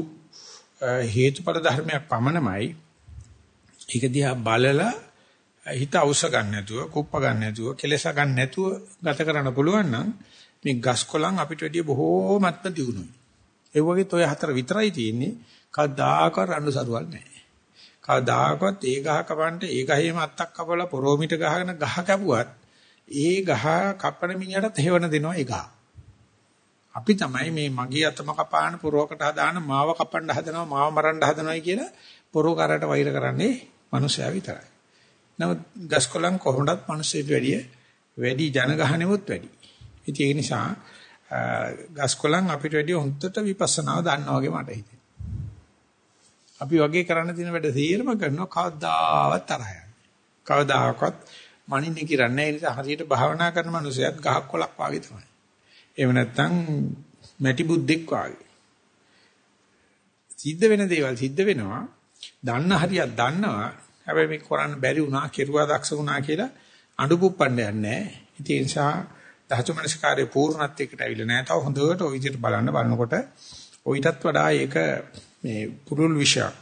හේතුඵල ධර්මයක් පමණමයි. ඒක දිහා බලලා හිත අවශ්‍ය ගන්න නැතුව, කුප්ප ගන්න නැතුව, කෙලස ගන්න නැතුව ගත කරන්න පුළුවන් නම් මේ ගස්කොලන් අපිට වැඩිය බොහෝමත්ම දියුණුයි. ඒ වගේත් ওই හතර විතරයි තියෙන්නේ. කවදාකවත් අඬ සරුවල් නැහැ. කවදාකවත් ඒ ගහ කපන්න ඒ ගහේම අත්තක් කපලා පොරොමිට ගහගෙන ගහ කැපුවත් ඒ ගහ කපන මිනිහට තේවන දෙනවා ඒ ගහ. අපි තමයි මේ මගේ අතම කපාන පොරොකට හදාන මාව කපන්න හදනවා මාව මරන්න හදනවායි කියලා පොරො කරට වෛර කරන්නේ මිනිසයා විතරයි. නමුත් ගස්කොලන් කොහොමදත් මිනිස්සුන්ට වැඩිය වැඩි ජනගහනෙමුත් වැඩි. ඉතින් ඒ නිසා ගස්කොලන් අපිට වැඩිය හොඳට විපස්සනාව දන්නා වගේ මට හිතෙනවා. අපි වගේ කරන්න තියෙන වැඩ තීරම කරනවා කවදාවත් තරහ කවදාකවත් මනින්න කිරන්නේ නැහැ හරියට භාවනා කරන මනුස්සයෙක් ගහක් කොලක් වාගේ තමයි. එහෙම නැත්නම් මැටි බුද්දෙක් වාගේ. සිද්ධ වෙන දේවල් සිද්ධ වෙනවා. දන්න හරියක් දන්නවා. හැබැයි මේ කරන්න බැරි වුණා, කෙරුවා දක්ෂ වුණා කියලා අඬපුප්පන්න යන්නේ නැහැ. ඒ නිසා ධාතු මනසකාරයේ පූර්ණත්වයකට අවිල නැහැ. තව හොඳට ওই විදිහට බලන්න බලනකොට ඔයිටත් වඩා ඒක මේ පුරුල් විෂයක්.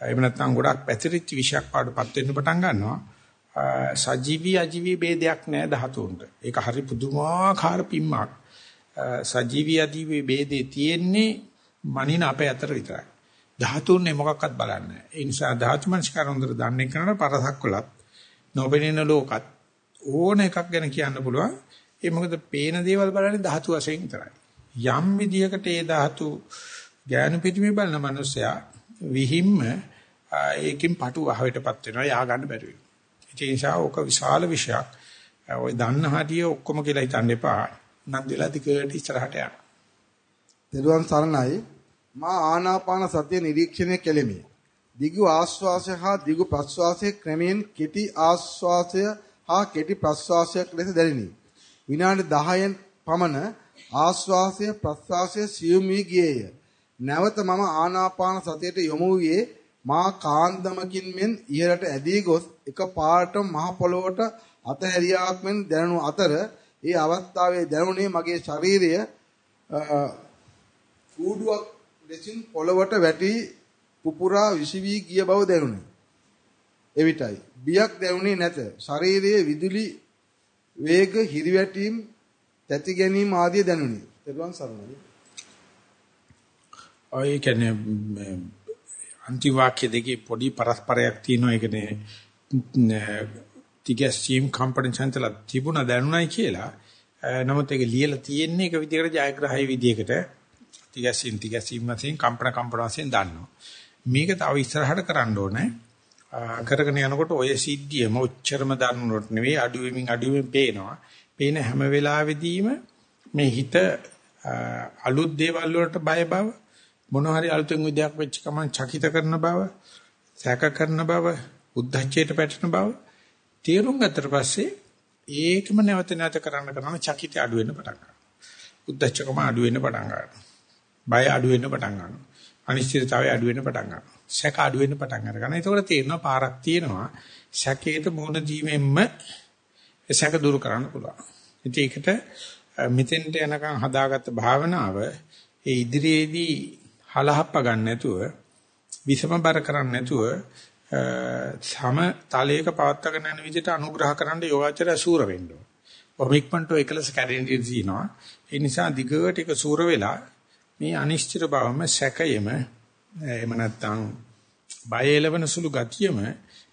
එහෙම නැත්නම් ගොඩක් පැතිරිච්ච විෂයක් පාඩපත් වෙන්න පටන් ගන්නවා. සජීවී අජීවී ભેදයක් නැහැ ධාතුන්ට. ඒක හරි පුදුමාකාර පිම්මක්. සජීවී අදීවේ ભેදේ තියෙන්නේ මනින අපේ අතර විතරයි. ධාතුන්නේ මොකක්වත් බලන්නේ නැහැ. ඒ නිසා ධාතු මනස්කාර හොඳට දන්නේ කරන පරසක් වලත් නොබෙනෙන ලෝකත් ඕන එකක් ගැන කියන්න පුළුවන්. ඒ මොකද පේන දේවල් බලන්නේ ධාතු වශයෙන් විතරයි. යම් විදියකට ඒ ධාතු ඥාන පිටිමේ බලන මනුස්සයා විහිම්ම ඒකෙන් පටු අහවටපත් වෙනවා යා ගන්න බැරි වෙනවා. ඒ නිසා ඕක විශාල විෂයක්. ඔය දන්න හැටිය ඔක්කොම කියලා හිතන්න එපා. නම් වෙලා දිගට ඉස්සරහට යන්න.
දරුවන් සරණයි මා ආනාපාන සතිය නිරීක්ෂණය කෙලෙමි. දිගු ආශ්වාසය හා දිගු ප්‍රශ්වාසය ක්‍රමයෙන් කෙටි ආශ්වාසය හා කෙටි ප්‍රශ්වාසයක් ලෙස දැනිනි. විනාඩි 10න් පමණ ආශ්වාසය ප්‍රශ්වාසය සියුම් වී ගියේය. නැවත මම ආනාපාන සතියට යොමු වූයේ මා කාන්දමකින් මෙන් ඉහළට ඇදී ගොස් එක පාරටම මහ පොළොවට අතහැරියාක් මෙන් දැනුණු අතර ඒ අවස්ථාවේ දැනුනේ මගේ ශරීරය කූඩුවක් ලෙසින් පොළවට වැටි පුපුරා විසිවී ගිය බව දැනුනේ. එවිටයි බියක් දැනුනේ නැත. ශරීරයේ විදුලි වේග හිරිවැටීම් තැති ගැනීම ආදිය දැනුනේ. තෙරුවන් සරණයි.
ඔය කියන්නේ අන්ති වාක්‍ය දෙකේ පොඩි පරස්පරයක් තියෙනවා. ඒ කියන්නේ තිගැස්සීම් කම්පන චංචල තිබුණ දැනුණයි කියලා. නමුත් ඒක ලියලා තියෙන්නේ එක විදිහකට ජයග්‍රහයි විදිහකට. තිගැස්සීම් තිගැස්සීම් වශයෙන් කම්පන කම්පන වශයෙන් දන්නවා. මේක තව ඉස්සරහට කරන්න ඕනේ. කරගෙන යනකොට ඔය සිද්ධියම ඔච්චරම දන්නුනොත් නෙවෙයි අඩු වෙමින් අඩු වෙමින් පේනවා. පේන හැම වෙලාවෙදීම මේ හිත අලුත් දේවල් වලට බය බව මොන හරි අලුතෙන් විදයක් වෙච්ච ගමන් චකිත කරන බව සැක කරන බව උද්දච්චයට පැටෙන බව තේරුම් ගත්තට පස්සේ ඒකම නැවත නැවත කරන්න කරන චකිතය අඩු වෙන්න පටන් ගන්නවා. උද්දච්චකම අඩු වෙන්න පටන් ගන්නවා. බය අඩු වෙන්න පටන් ගන්නවා. අනිශ්චිතතාවය අඩු වෙන්න පටන් ගන්නවා. සැක අඩු වෙන්න පටන් ගන්නවා. ඒකෝට තේරෙනවා පාරක් තියෙනවා. සැකේට මුහුණ දීමෙන්ම සැක දුරු කරන්න පුළුවන්. ඉතින් ඒකට මෙතෙන්ට යනකම් හදාගත්ත භාවනාව ඒ ඉදිරියේදී හලහප්ප ගන්න නැතුව විසමබර කරන්න නැතුව සම තලයක පවත්වාගෙන යන විදිහට අනුග්‍රහ කරන්න යෝගාචරය සූර වෙන්න ඕන. ඔමික්මන්ට් එකලස කැඩෙන්නේ දිනවා. ඒ නිසා දිගට එක සූර වෙලා මේ අනිශ්චිත බවම සැකයෙම එහෙම නැත්නම් බය එලවන සුළු ගතියම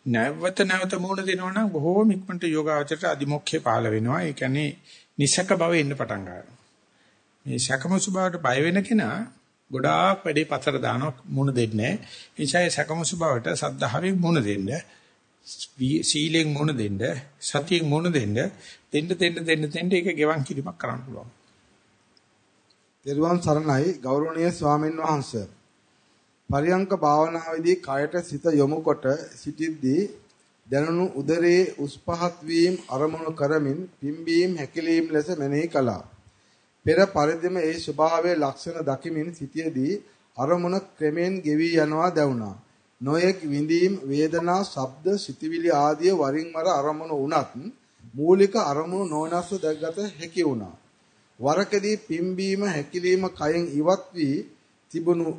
නැවත නැවත මුහුණ දෙනවා නම් බොහෝම ඉක්මනට යෝගාචරයට අදිමොක්ඛේ පාල වෙනවා. ඒ කියන්නේ නිසක බව එන්න පටන් ගන්නවා. මේ සැකමසු බවට බය වෙන කෙනා ගොඩාක් වැඩේ පතර දානවා මුණ දෙන්නේ. එනිසා සැකමසු බවට සද්ධාවෙන් මුණ දෙන්න. සීලෙන් මුණ දෙන්න, සතියෙන් මුණ දෙන්න, දෙන්න දෙන්න දෙන්න දෙන්න ඒක ගෙවන් කිරීමක් කරන්න පුළුවන්.
දේරුවන් සරණයි ගෞරවනීය ස්වාමීන් වහන්සේ. පරියංක භාවනාවේදී කයට සිත යොමු කොට සිටිද්දී දැනුණු උදරයේ උස් පහත් වීම අරමුණු කරමින් පිම්බීම් හැකිලීම් ලෙස මෙනෙහි කළා. පෙර පරිදිම ඒ ස්වභාවයේ ලක්ෂණ දකිමින් සිටියේදී අරමුණ ක්‍රමෙන් ගෙවි යනවා දැනුණා. නොයෙක් විඳීම් වේදනා ශබ්ද සිතවිලි ආදිය වරින් වර අරමුණු වුණත් මූලික අරමුණු නොනස්ව දැක්ගත හැකි වුණා. වරකදී පිම්බීම හැකිලිම කයෙන් ඉවත් වී තිබුණු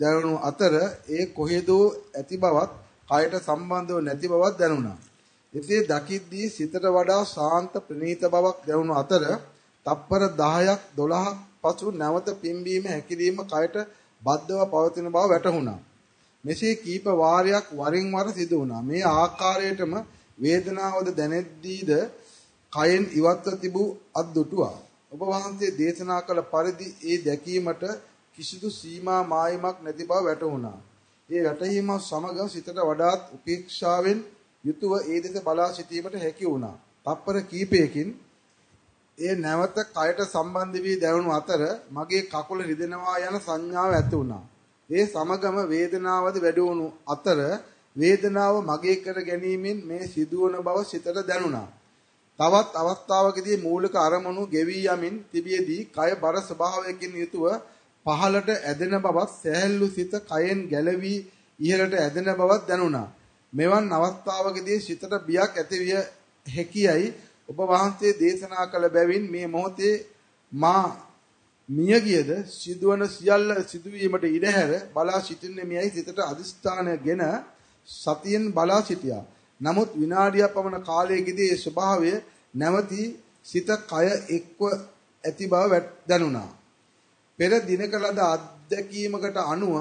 දැනුණු අතර ඒ කොහෙදෝ ඇති බවත් කයට සම්බන්ධව නැති බවක් දැනුණා. එසේ දකිද්දී සිතට වඩා ශාන්ත ප්‍රණීත බවක් දැනුණු අතර තප්පර 10ක් 12ක් පසු නැවත පිම්බීම හැකිලිම කයට බද්ධව පවතින බව වැටහුණා. මෙසේ කීප වාරයක් වරින් වර සිදු වුණා. මේ ආකාරයටම වේදනාවද දැනෙද්දීද කයෙන් ඉවත්ව තිබූ අත් දුටුවා. ඔබ වහන්සේ දේශනා කළ පරිදි ඒ දැකීමට කිසිදු සීමා මායිමක් නැති බව වැටහුණා. ඒ වැටහීම සමග සිතට වඩාත් උපේක්ෂාවෙන් යුතුව ඒ දෙස බලා සිටීමට හැකි වුණා. තප්පර කීපයකින් ඒ නැවත කයට සම්බන්ධ වී දැනුණු අතර මගේ කකුල රිදෙනවා යන සංඥාව ඇති වුණා. ඒ සමගම වේදනාවද වැඩි වුණු අතර වේදනාව මගේ කර ගැනීමෙන් මේ සිදුවන බව සිතට දැනුණා. තවත් අවස්ථාවකදී මූලික අරමුණු ගෙවි යමින් තිබියදී කය බර ස්වභාවයකින් යුතුව පහළට ඇදෙන බවත් සැහැල්ලු සිත කයෙන් ගැලවි ඉහළට ඇදෙන බවත් දැනුණා. මෙවන් අවස්ථාවකදී සිතට බියක් ඇතිවිය හැකියයි ඔබ වහන්සේ දේශනා කළ බැවින් මේ මොහොතේ මා මිය ගියද සිදුවන සියල්ල සිදුවීමට ඉඩහැර බලා සිටින්නේ මියයි සිතට අදිස්ථානගෙන සතියෙන් බලා සිටියා. නමුත් විනාඩියක් පමණ කාලයකදී ඒ ස්වභාවය නැවතී සිත කය එක්ව ඇති බව දැනුණා. පෙර දිනක ලද අත්දැකීමකට අනුව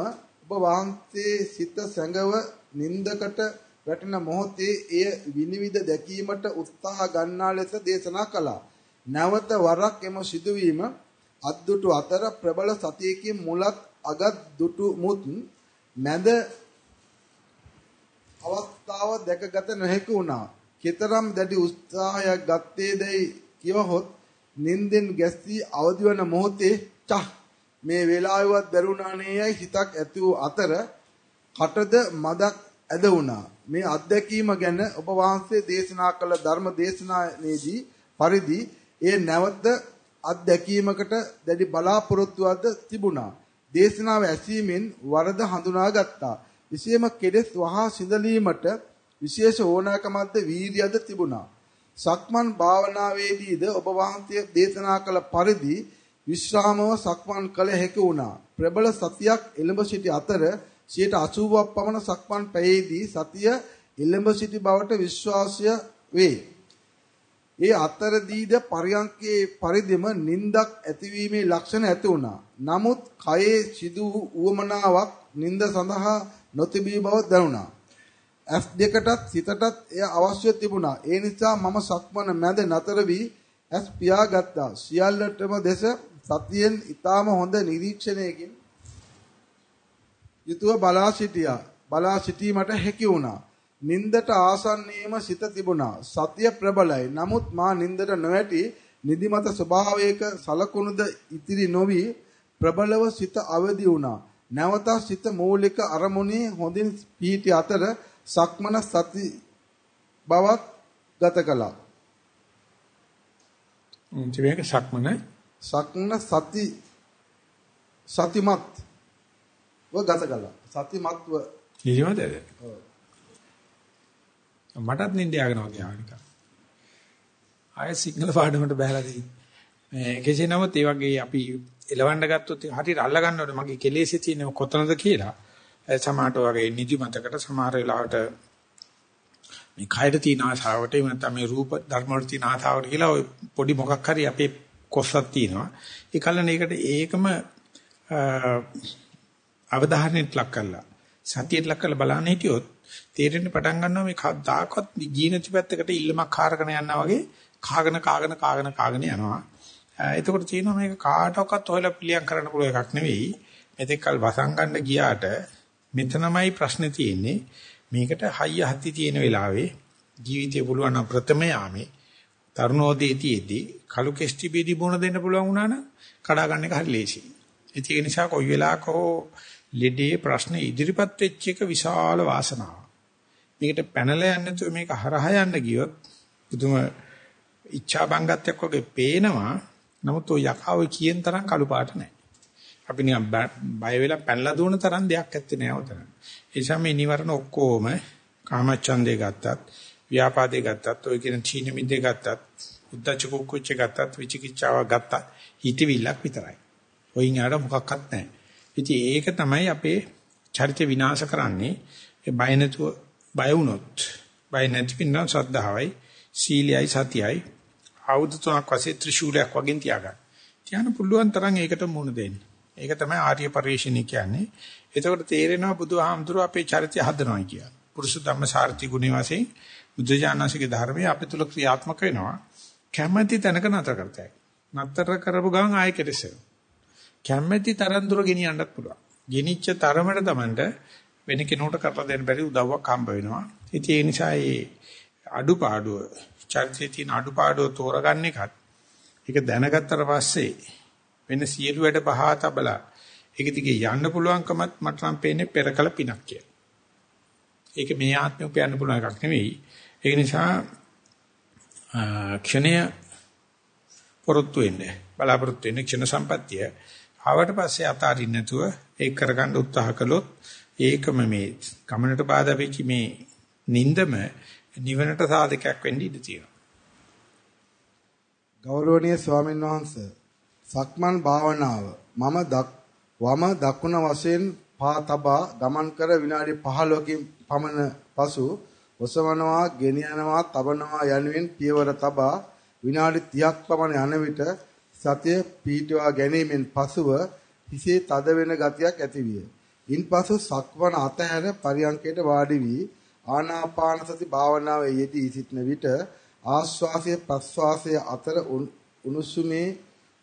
ඔබ වහන්සේ සිත සැඟව නින්දකට වැටෙන මොහොතේ එය විනිවිද දැකීමට උත්සාහ ගන්නා ලෙස දේශනා කළා. නැවත වරක් එම සිදුවීම අද්දුටු අතර ප්‍රබල සතියකින් මුලත් අගත් දුටු මුත් මැද අවස්ථාව දැකගත නොහැකි වුණා. කතරම් දැඩි උත්සාහයක් ගත්තේදයි කියවහොත් නින්දෙන් ගැස්සී අවදි වන මොහොතේ චහ මේ වේලාවවත් දරුණානේ යයි හිතක් ඇති වූ අතර කටද මදක් ඇද වුණා. මේ අත්දැකීම ගැන ඔබ වහන්සේ දේශනා කළ ධර්ම දේශනාවේදී පරිදි ඒ නැවත අත්දැකීමකට දැඩි බලාපොරොත්තුවක්ද තිබුණා. දේශනාව ඇසීමෙන් වරද හඳුනාගත්තා. විශේෂම කෙලෙස් වහා සිඳලීමට විශේෂ ඕනෑකමක්ද වීර්යද තිබුණා. සක්මන් භාවනාවේදීද ඔබ වහන්සේ දේශනා කළ පරිදි විශ්‍රාමව සක්මන් කළ හැකි වුණා. ප්‍රබල සතියක් එළඹ සිටි අතර 80ක් පමණ සක්මන් පැයේදී සතිය එළඹ සිටි බවට විශ්වාසය වේ. ඒ අතරදීද පරියන්කේ පරිදිම නින්දක් ඇතිවීමේ ලක්ෂණ ඇති වුණා. නමුත් කයේ සිදු උවමනාවක් නින්ද සඳහා නොතිබී බව දැනුණා. ඇස් දෙකටත් සිතටත් එය අවශ්‍ය තිබුණා. ඒ නිසා මම සක්මන මැද නතර වී ඇස් පියාගත්තා. සියල්ලටම දෙස සතියෙන් ඊටාම හොඳ නිරීක්ෂණයකින් යුතුව බලා සිටියා. බලා සිටීමට හැකි වුණා. නින්දට ආසන්නයේම සිත තිබුණා. සතිය ප්‍රබලයි. නමුත් මා නින්දට නොඇටි නිදිමත ස්වභාවයක සලකුණුද ඉතිරි නොවි ප්‍රබලව සිත අවදි වුණා. නැවත සිත මූලික අරමුණේ හොඳින් පීටි අතර සක්මන සති බවක් ගත කළා.
මේක සක්මන
සක්මන සති සතිමත් ව ගත කළා. සතිමත්ව
නිදිමතද? ඔව්. මටත් නිින්ද යනවා කියනික. ආයෙ සිග්නල් පාඩමකට බහලා දෙයි. මේ කෙසේ නමුත් ඒ වගේ අපි එලවන්න ගත්තොත් හරියට අල්ල ගන්නකොට මගේ කෙලෙසේ තියෙන කොතනද කියලා සමහරට වගේ නිදිමතකට සමහර වෙලාවට මේ කයර තියෙන ආසාවට එහෙම නැත්නම් මේ රූප ධර්ම වල තියෙන ආසාවට කියලා ඔය පොඩි මොකක් හරි අපේ කොස්සක් තියෙනවා. ඒ කලන ඒකට ඒකම අවධානයට ලක් කරලා සතියට ලක් කරලා බලන්න හිටියොත් තේරෙන්න පටන් ගන්නවා මේ කවදාකවත් ජීනති පැත්තකට ඉල්ලමක් කාරගෙන යනවා වගේ කාගෙන කාගෙන කාගෙන කාගෙන යනවා. එතකොට තියෙනවා මේක කාටවත් හොයලා පිළියම් කරන්න පුළුවන් එකක් නෙවෙයි. මෙතෙක්කල් වසංගන්න ගියාට මෙතනමයි ප්‍රශ්නේ තියෙන්නේ. මේකට හයිය හති තියෙන වෙලාවේ ජීවිතය පුළුවන් නම් ප්‍රථම යාමේ තරුණෝදීතියේදී කලු කෙස්ටි බීදි බොන දෙන්න පුළුවන් වුණා නම් කඩා ගන්න එක හරි ලේසියි. ඒක නිසා කොයි වෙලාවක හෝ ලෙඩේ ප්‍රශ්න ඉදිරිපත් වෙච්ච එක විශාල වාසනාවක්. මේකට පැනලා යන්න නැතුව මේක හරහා යන්න ගියොත් පුදුම ඉච්ඡා බංගත්වයක් වගේ පේනවා. නමුත් ඔය යකාව කියන තරම් කළු පාට නැහැ. අපි නිකන් බය වෙලා පැනලා දුවන තරම් දෙයක් ඇත්තේ නෑ උතන. ඒ නිසා මේ නිවරණ ඔක්කොම කාමච්ඡන්දේ ගත්තත්, ව්‍යාපාදේ ගත්තත්, ඔය කියන චීන මිද්දේ ගත්තත්, උද්දච්ච කුක්කුච්ච ගත්තත්, විචිකිච්ඡාව ගත්තත් හිතවිල්ලක් විතරයි. ඔයින් යාට මොකක්වත් නැහැ. ඉතින් ඒක තමයි අපේ චරිත විනාශ කරන්නේ. ඒ බය නැතුව බය වුණොත් බය නැති පින්නම් ශ්‍රද්ධාවයි සීලයයි සතියයි ආයුධ තුනක් වශයෙන් ත්‍රිශූලයක් වගේ තියාගන්න. තියාන පුළුවන් තරම් ඒකට මුහුණ දෙන්න. ඒක තමයි ආර්ය පරිශ්‍රණිය කියන්නේ. එතකොට තේරෙනවා බුදුහාමුදුරුව අපේ චරිතය හදනවා කියලා. පුරුෂ ධම්ම සාර්ථි ගුණ වශයෙන් බුද්ධජානසික ධර්මයේ අපේ තුල ක්‍රියාත්මක වෙනවා. කැමැති තැනක නතර කරතයි. නතර කරපු ගමන් ආයෙ කෙලෙසෙනවා. කැමැති තරම් දුර ගෙනියන්නත් පුළුවන්. ගෙනිච්ච තරමට තමන්ට වෙන කෙනෙකුට කරලා දෙන්න බැරි උදව්වක් හම්බ වෙනවා. ඉතින් ඒ නිසා මේ අඩුපාඩුව චර්චේ තියෙන අඩුපාඩුව තෝරගන්න එකත් ඒක දැනගත්තට පස්සේ වෙන සියලු වැඩ බහා තබලා ඒක දිගේ යන්න පුළුවන්කමත් මට නම් පේන්නේ පෙරකල පිනක් කියලා. ඒක මේ ආත්මෙ උපයන්න පුළුවන් එකක් නෙවෙයි. ඒක නිසා ක්ෂණය පොරොත්තු වෙන්නේ බලාපොරොත්තු වෙන්නේ ක්ෂණ සම්පත්තිය. ආවට පස්සේ අතාරින්න නැතුව ඒක කරගන්න උත්සාහ කළොත් ඒකම මේ ගමනට බාධා වෙච්ච මේ නින්දම නිවනට සාධකයක් වෙන්න ඉඩ තියෙනවා.
ගෞරවනීය ස්වාමීන් වහන්සේ සක්මන් භාවනාව මම දක් වම දකුණ වශයෙන් පා තබා ගමන් කර විනාඩි 15කින් පමණ පසු ඔසවනවා, ගෙනියනවා, තබනවා යනුවෙන් පියවර තබා විනාඩි 30ක් පමණ යන විට සතිය පීඨවා ගැනීමෙන් පසුව හිසේ තද වෙන ගතියක් ඇතිවිය. ඉන්පසු සක්වන අතහැර පරියංකයට වාඩි වී ආනාපාන සති භාවනාවේ යෙදී සිටන විට ආශ්වාසය ප්‍රශ්වාසය අතර උණුසුමේ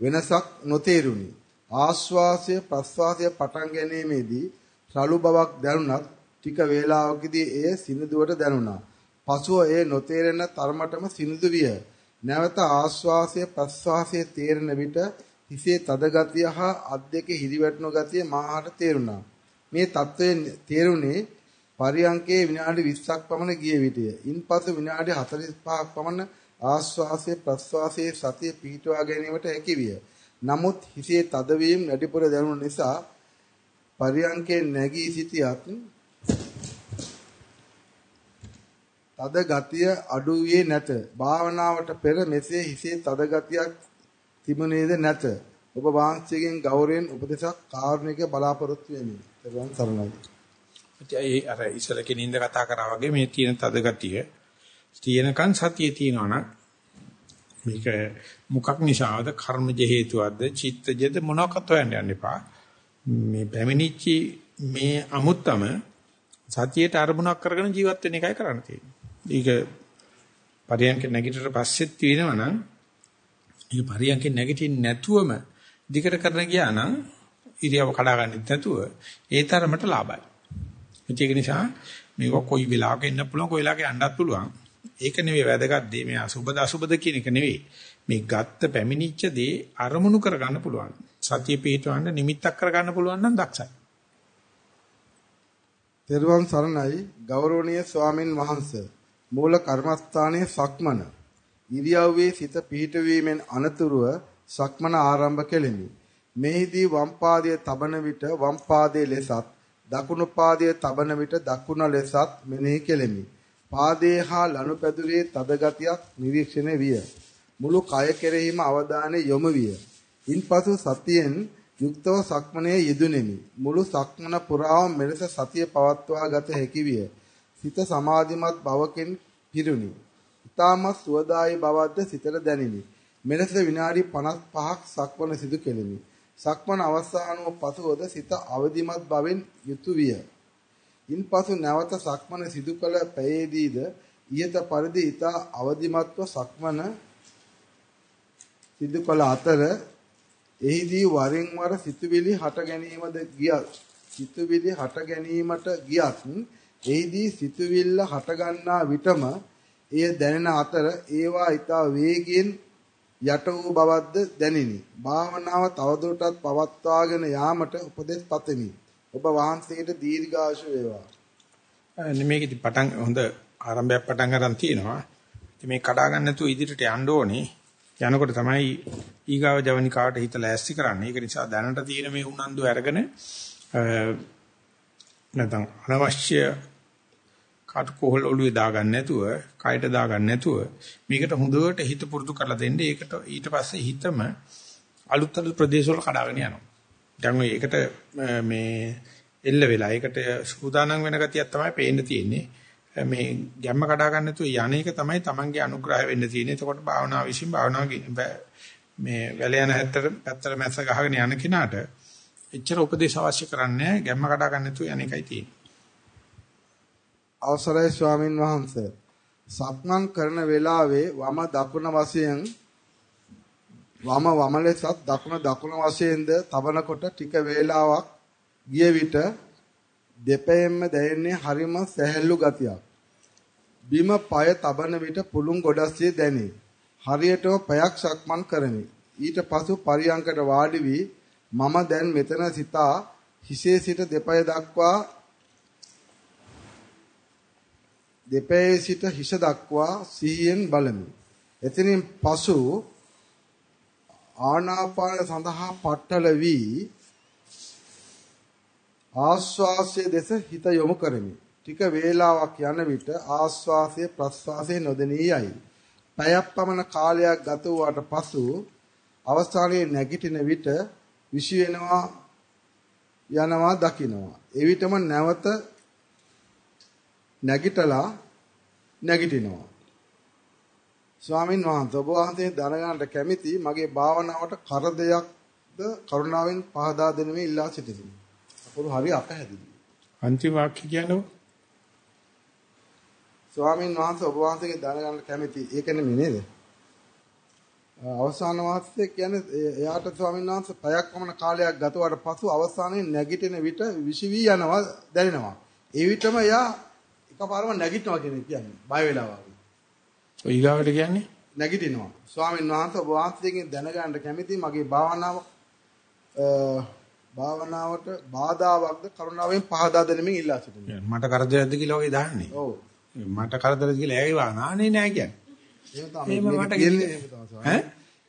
වෙනසක් නොතේරුණි. ආශ්වාසය ප්‍රශ්වාසය පටන් ගැනීමේදී රළු බවක් දැනුණත් ටික වේලාවකදී එය සිනිදුවට දැනුණා. පසුව එය නොතේරෙන තරමටම සිනිදු විය. නැවත ආශ්වාසය ප්‍රශ්වාසය තේරෙන විට හිසේ තද ගතිය හා අත් දෙකේ හිරිවැටෙන ගතිය මාහට තේරුණා. මේ தත්වයෙන් තේරුණේ පරියංකේ විනාඩි 20ක් පමණ ගිය විටය. ඉන්පසු විනාඩි 45ක් පමණ ආශ්වාසයේ ප්‍රශ්වාසයේ සතිය පිහිටුවා ගැනීමට හැකි විය. නමුත් හිසේ තදවීම වැඩිපුර දැනුන නිසා පරියංකේ නැගී සිටියත් තද ගතිය අඩු වූයේ නැත. භාවනාවට පෙර මෙසේ හිසේ තද ගතියක් තිබුණේද නැත. ඔබ වහන්සේගෙන් ගෞරවයෙන් උපදේශක් කාරුණික බලාපොරොත්තු වෙමි. එවන් සරණයි.
ඒ අර ඉසල කෙනින්ද කතා කරා වගේ මේ තියෙන තද ගතිය තියෙනකන් සතිය තියෙනවා නම් මේක මොකක් නිසාද කර්මජ හේතුවක්ද චිත්තජද මොනවාකට හොයන්න යන්න එපා. මේ පැමිණිච්චි මේ අමුත්තම සතියට අරමුණක් කරගෙන ජීවත් වෙන එකයි කරන්න තියෙන්නේ. ඒක පරියන්ක නැගිටට පස්සෙත් තියෙනවා නම් ඒ පරියන්ක නැගිටින්න නැතුවම දිගට කරන ගියා නම් ඉරියව කඩා ගන්නෙත් නැතුව ඒ තරමට ලාභයි. ඒක නිසා මේක කොයි වෙලාවක ඉන්න පුළුවන් කොයි වෙලාවක යන්නත් පුළුවන්. ඒක නෙවෙයි වැදගත් දේ මේ අසුබද අසුබද කියන එක නෙවෙයි. මේ ගත්ත පැමිණිච්ච දේ අරමුණු කරගන්න පුළුවන්. සතිය පිටවන්න නිමිත්තක් කරගන්න පුළුවන් නම් දක්ෂයි.
තෙරුවන් සරණයි ගෞරවනීය ස්වාමින් වහන්සේ. මූල කර්මස්ථානයේ සක්මන. ඉරියව්වේ සිත පිහිටවීමෙන් අනතුරුව සක්මන ආරම්භ කෙලිමි. මෙහිදී වම් පාදයේ තබන විට වම් පාදයේ ලෙසත් දකුණු පාදයේ තබන විට දකුණ ලෙසත් මෙනෙහි කෙලිමි. පාදයේ හා ලනුපැදුරේ තද ගතියක් නිරීක්ෂණය විය. මුළු කය කෙරෙහිම අවධානය යොමු විය. ඉන්පසු සතියෙන් යුක්තව සක්මනේ යෙදුණෙමි. මුළු සක්මන පුරාම මෙලෙස සතිය පවත්වා ගත හැකි විය. සිත සමාධිමත් බවකින් පිරුණි. ඊටමත් සුවදායි බවක්ද සිතට දැනිනි. මෙලෙස විනාඩි 55ක් සක්මන සිදු කෙලිමි. සක්මන අවසානව පසුවද සිත අවදිමත් බවෙන් යුතු විය. ඉන්පසු නැවත සක්මන සිදු කළ පැයේදීද ඊට පරිදි ඊට අවදිමත්ව සක්මන සිදු කළ අතර එහිදී වරින් වර සිතුවිලි හට ගැනීමද ගියත් සිතුවිලි හට ගැනීමට ගියත් එහිදී සිතුවිල්ල හට ගන්නා විටම එය දැනෙන අතර ඒවා ඊට වේගයෙන් යට වූ බවක්ද දැනිනි. භාවනාව තවදුරටත් පවත්වාගෙන යාමට උපදෙස් පතමි. ඔබ වහන්සේට දීර්ඝාෂ වේවා.
මේකෙදි පටන් හොඳ ආරම්භයක් පටන් ගන්න තියෙනවා. ඉතින් මේ කඩා ගන්න නැතුව ඉදිරියට යන්න ඕනේ. යනකොට තමයි ඊගාව ජවනිකාවට හිත ලෑස්ති කරන්නේ. ඒක නිසා දැනට තියෙන මේ උනන්දු අරගෙන නැත්නම් අනවශ්‍ය කටකෝල් ඔළුවේ දාගන්න නැතුව, කයට දාගන්න නැතුව මේකට හොඳට හිත පුරුදු කරලා දෙන්න. ඒකට ඊට පස්සේ හිතම අලුත් අලුත් ප්‍රදේශවල කඩාගෙන යනවා. දැන් ඒකට මේ එල්ල වෙලා ඒකට සූදානම් වෙන ගතියක් තමයි පේන්න තියෙන්නේ. මේ ගැම්ම කඩා ගන්න නැතුව යන්නේක තමයි Tamange අනුග්‍රහය වෙන්න තියෙන්නේ. එතකොට භාවනාව විසින් භාවනාව මේ වැල යන හැත්තට පැත්තට මැස්ස ගහගෙන යන කෙනාට එච්චර උපදේශ අවශ්‍ය කරන්නේ ගැම්ම කඩා ගන්න නැතුව යන එකයි තියෙන්නේ.
අවසරයි ස්වාමින් වහන්සේ. සක්මන් කරන වෙලාවේ වම දකුණ වශයෙන් වම වම ලෙසත් දකුණ දකුණ වශයෙන්ද තබනකොට ටික වේලාවක් ගිය විට දෙපැයෙන්ම දැනෙන්නේ හරිම සැහැල්ලු ගතියක්. බිම পায় තබන විට පුළුන් ගොඩස්සේ දැනේ. හරියටම පැයක් සක්මන් කරමි. ඊට පසු පරියංකට වාඩි වී මම දැන් මෙතන සිතා හිසේ සිට දෙපය දක්වා දෙපයේ සිට හිස දක්වා සිහියෙන් බලමි. එතනින් පසු ආනාපාන සඳහා පట్టල වී ආස්වාසයේ දෙස හිත යොමු කරමි. ටික වේලාවක් යන විට ආස්වාසයේ ප්‍රස්වාසයේ නොදෙනී යයි. පැයක් පමණ කාලයක් ගත වූාට පසු අවස්ථාවේ නැගිටින විට විශ් වෙනවා යනවා දකින්නවා. එවිටම නැවත නැගිටලා නැගිටිනවා. ස්වාමින් වහන්සේ ඔබ වහන්සේ දැනගන්නට කැමැති මගේ භාවනාවට කරදයක්ද කරුණාවෙන් පහදා දෙනෙමි ඉල්ලා සිටිමි. අපොරු හරි අපහැදිලි.
අන්තිම වාක්‍ය කියන්නේ
ස්වාමින් වහන්සේ ඔබ වහන්සේගෙන් දැනගන්න කැමැති. ඒක නෙමෙයි නේද? අවසාන වාස්තේ කියන්නේ එයාට ස්වාමීන් වහන්සේ පැයක් පමණ කාලයක් ගතවට පසු අවසානයේ නැගිටින විට විසිවි යනවා දැනෙනවා. ඒ විටම එයා එකපාරම නැගිටිනවා කියන්නේ. බය වෙලා වගේ.
ඔය ඊගාවට කියන්නේ?
නැගිටිනවා. ස්වාමීන් වහන්සේ ඔබ වහන්සේගෙන් දැනගන්න කැමති මගේ භාවනාව. භාවනාවට බාධාවක්ද කරුණාවෙන් පහදා දෙනෙමින් ඉල්ලා සිටිනවා.
මට කරදරයක්ද කියලා වගේ දාන්නේ.
ඔව්.
මට කරදරද කියලා ඇයි වානානේ නෑ කියන්නේ.
එහෙම මට කියන්නේ ඈ?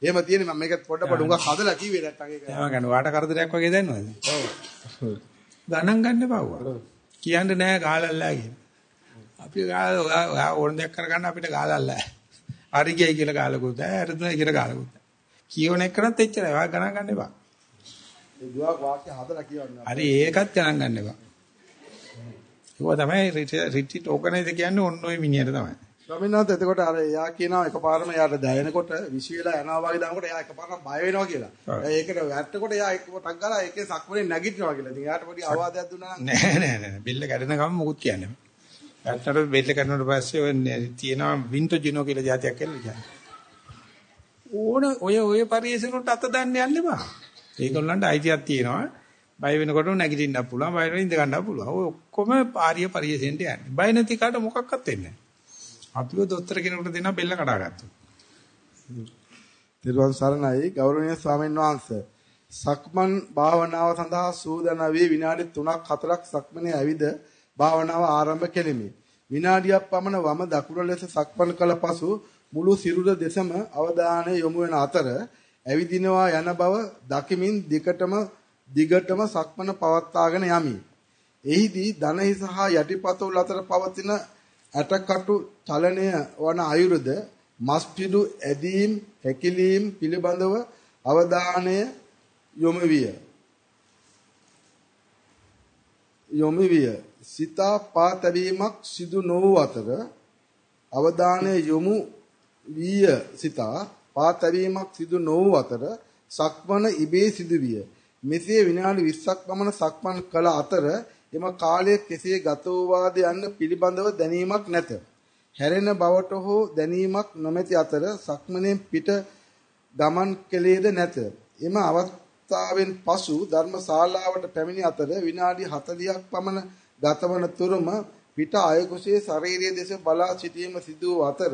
එහෙම තියෙන්නේ මම මේක පොඩ පොඩ උඟක් හදලා කිව්වේ නැත්තම් ඒක.
ඒවා ගන්න වාට කරදරයක් වගේ දැනනවද ඔව්. ගණන් ගන්න බවවා. කියන්නේ නෑ ගාලල්ලා කියන අපි ගාල ඕන දෙයක් කරගන්න අපිට ගාලල්ලා හරි ගියයි කියලා ගාලකුත් නැහැ හරිදුනයි කියලා ගාලකුත් කියවන එකනත් එච්චරයි වා ගණන් ගන්න එපා.
ඒ දුවක් වාක්‍ය හදලා කියවන්න.
හරි ඒකත් ගණන් ගන්න එපා. ඒක තමයි රිට්‍රීට් ඕගනයිසර් කියන්නේ ඔන්න ඔය මිනිහට තමයි.
ස්වාමීන් වහන්සේ එතකොට අර එයා කියනවා එකපාරම එයාට දැනෙනකොට විශ් වෙලා යනවා වගේ දානකොට එයා එකපාරම බය වෙනවා කියලා. ඒකට වැට්ටකොට එයා එකපොටක් ගාලා ඒකේ සක්මනේ නැගිටිනවා කියලා. ඉතින් එයාට පොඩි අවවාදයක් දුන්නා.
නෑ නෑ නෑ බෙල්ල කැඩෙන ගමන් මොකුත් කියන්නේ නෑ. වැට්ටට බෙල්ල කැඩුණාට පස්සේ ඔය තියෙනවා වින්ටෝජිනෝ කියලා જાතියක් කියලා කියන්නේ. ඕන ඔය ඔය පරිේශනකට අත දාන්න යන්න එපා. ඒගොල්ලන්ට අයිතියක් තියෙනවා. බය වෙනකොට නැගිටින්නත් පුළුවන්, බය වෙන ඉඳ ගන්නත් පුළුවන්. ඔය ඔක්කොම පාරිය පරිේශෙන්ට යන්නේ. බය නැති කාට මොකක්වත් වෙන්නේ නෑ. අපිව දොස්තර කෙනෙකුට දෙනවා බෙල්ල කඩාගත්තා.
තිරුවන් සරණයි ගෞරවනීය ස්වාමීන් වහන්සේ. සක්මන් භාවනාව සඳහා සූදානම් වී විනාඩි 3ක් 4ක් සක්මනේ ඇවිද භාවනාව ආරම්භ කෙලිමි. විනාඩියක් පමණ වම දකුණ ලෙස සක්මන් කළ පසු මුළු සිරුර දෙසම අවධානය යොමු වන අතර ඇවිදිනවා යන බව දකිමින් දිගටම දිගටම සක්මන පවත්වාගෙන යමි. එහිදී දනහි සහ යටිපතුල් අතර පවතින ඇටකටු චලනය වන අයුරුද මස්පිඩු ඇදීම් හැකිලීම් පිළිබඳව අවධානය යොමු විය යොමු විය සිතා පා තැබීමක් සිදු නොවූ අතර අවධානය යොමු විය සිතා පා තැබීමක් සිදු නොවූ අතර සක්මන ඉබේ සිදු විය මෙසේ විනාඩි 20ක් පමණ සක්මන් කළ අතර එම කාලය කෙසේ ගත වූවාද යන්න පිළිබඳව දැනීමක් නැත. හැරෙන බවට හෝ දැනීමක් නොමැති අතර සක්මනේ පිට ගමන් කෙලේද නැත. එම අවස්ථාවෙන් පසු ධර්මශාලාවට පැමිණි අතර විනාඩි 40ක් පමණ ගතවන තුරුම පිට අයකුසේ ශාරීරිය දෙස බලා සිටීම සිදු වූ අතර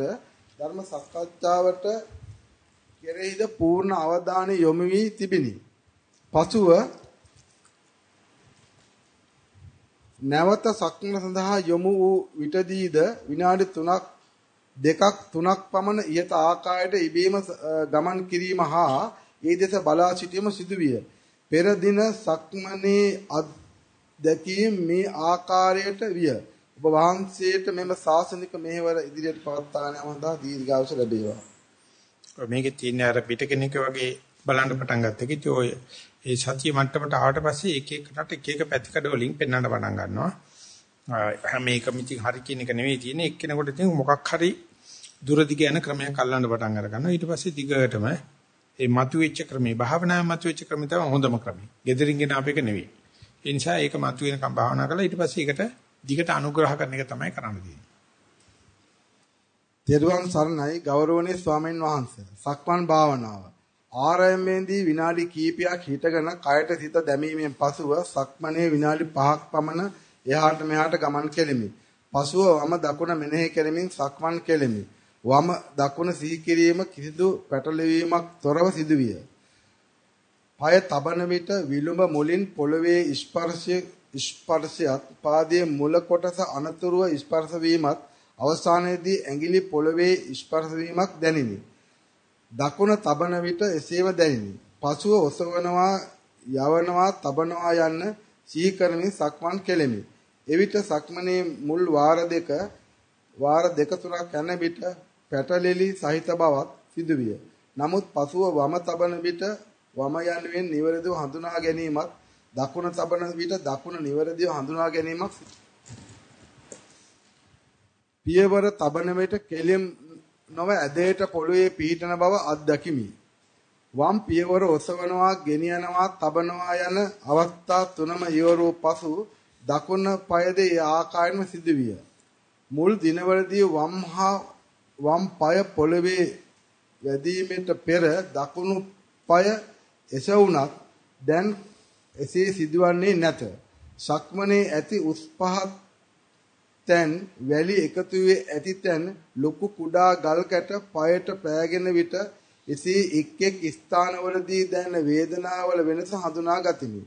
ධර්ම සාකච්ඡාවට කෙරෙහිද පූර්ණ අවධානය යොමු වී තිබිනි. පසුව නැවත සක්මන සඳහා යොමු වූ විටදීද විනාඩි 3ක් දෙකක් තුනක් පමණ ඉහත ආකාරයට ඉබේම ගමන් කිරීම හා ඒ දෙස බලා සිටීම සිදුවිය. පෙර දින සක්මනේ අධ්‍යක්ීම් මේ ආකාරයට විය. ඔබ වහන්සේට මෙම ශාසනික මෙහෙවර ඉදිරියට පවත්වාගෙන යන හොඳ දීර්ඝායුෂ ලැබේවා.
මේකේ තියෙන අර පිට කෙනෙක් වගේ බලන්න පටන් ගත්ත කිචි ඔය ඒ සතිය මට්ටමට ආවට පස්සේ එක එකකට එක එක පැතිකඩ වලින් පෙන්වන්න පටන් ගන්නවා. හැම එකම ඉතින් හරි කියන එක නෙවෙයි තියෙන්නේ එක්කෙනෙකුට ඉතින් මොකක් හරි දුරදිග යන ක්‍රමයක් අල්ලන්න පටන් අර ගන්නවා. ඊට පස්සේ දිගටම මේ මතුවෙච්ච ක්‍රමේ භාවනාවේ මතුවෙච්ච ක්‍රමේ තමයි හොඳම ක්‍රමේ. gederin ගෙන අපේක නෙවෙයි. ඒ නිසා ඒක මතුවෙනකම් භාවනා කරලා ඊට පස්සේ ඒකට දිගට අනුග්‍රහ කරන එක තමයි කරන්න තියෙන්නේ.
තෙරුවන් සරණයි ගෞරවනීය ස්වාමීන් වහන්සේ. සක්මන් භාවනාව ආරම්භයේදී විනාඩි කිහිපයක් හිටගෙන කයට සිත දැමීමෙන් පසුව සක්මනේ විනාඩි 5ක් පමණ එහාට මෙහාට ගමන් කෙලිමි. පසුව වම දකුණ මෙනෙහි කෙරෙමින් සක්මන් කෙලිමි. වම දකුණ සිහි කිරීම කිසිදු පැටලවීමක් තොරව සිදුවිය. পায় තබන විට විලුඹ මුලින් පොළවේ ස්පර්ශය ස්පර්ශයත් පාදයේ මුල කොටස අනතුරුව ස්පර්ශ වීමත් අවසානයේදී ඇඟිලි පොළවේ ස්පර්ශ වීමක් දැනිනි. දකුණ තබන විට එසේම දැනිනි. පසුව ඔසවනවා යවනවා තබනවා යන්න සිහි කරමින් සක්මන් කෙලෙමි. එවිට සක්මනේ මුල් වාර දෙක වාර දෙක තුනක් යන විට පැටලෙලි සහිත බවක් සිදුවිය. නමුත් පසුව වම තබන විට වම යනුවෙන් නිවැරදිව හඳුනා ගැනීමත් දකුණ තබන විට දකුණ නිවැරදිව හඳුනා ගැනීමක් පියවර තබන විට කෙලෙම් නොව ඇදේට පොළවේ පීඩන බව අත්දකිමි. වම් පියවර ඔසවනවා, ගෙනියනවා, තබනවා යන අවස්ථා තුනම ඉවරව පසු දකුණ පයද ඒ ආකාරයෙන්ම සිදුවිය. මුල් දිනවලදී වම් හා වම් පාය පොළවේ වැදීමට පෙර දකුණු පාය එසවුණත් දැන් එසේ සිදුවන්නේ නැත. සක්මනේ ඇති උස් පහත් තැන් වැලි එකතු වී ඇති තැන් ලොකු කුඩා ගල් කැට පයට පෑගෙන විට එසේ එක් එක් ස්ථානවලදී දැනෙන වේදනාවල වෙනස හඳුනා ගතිමි.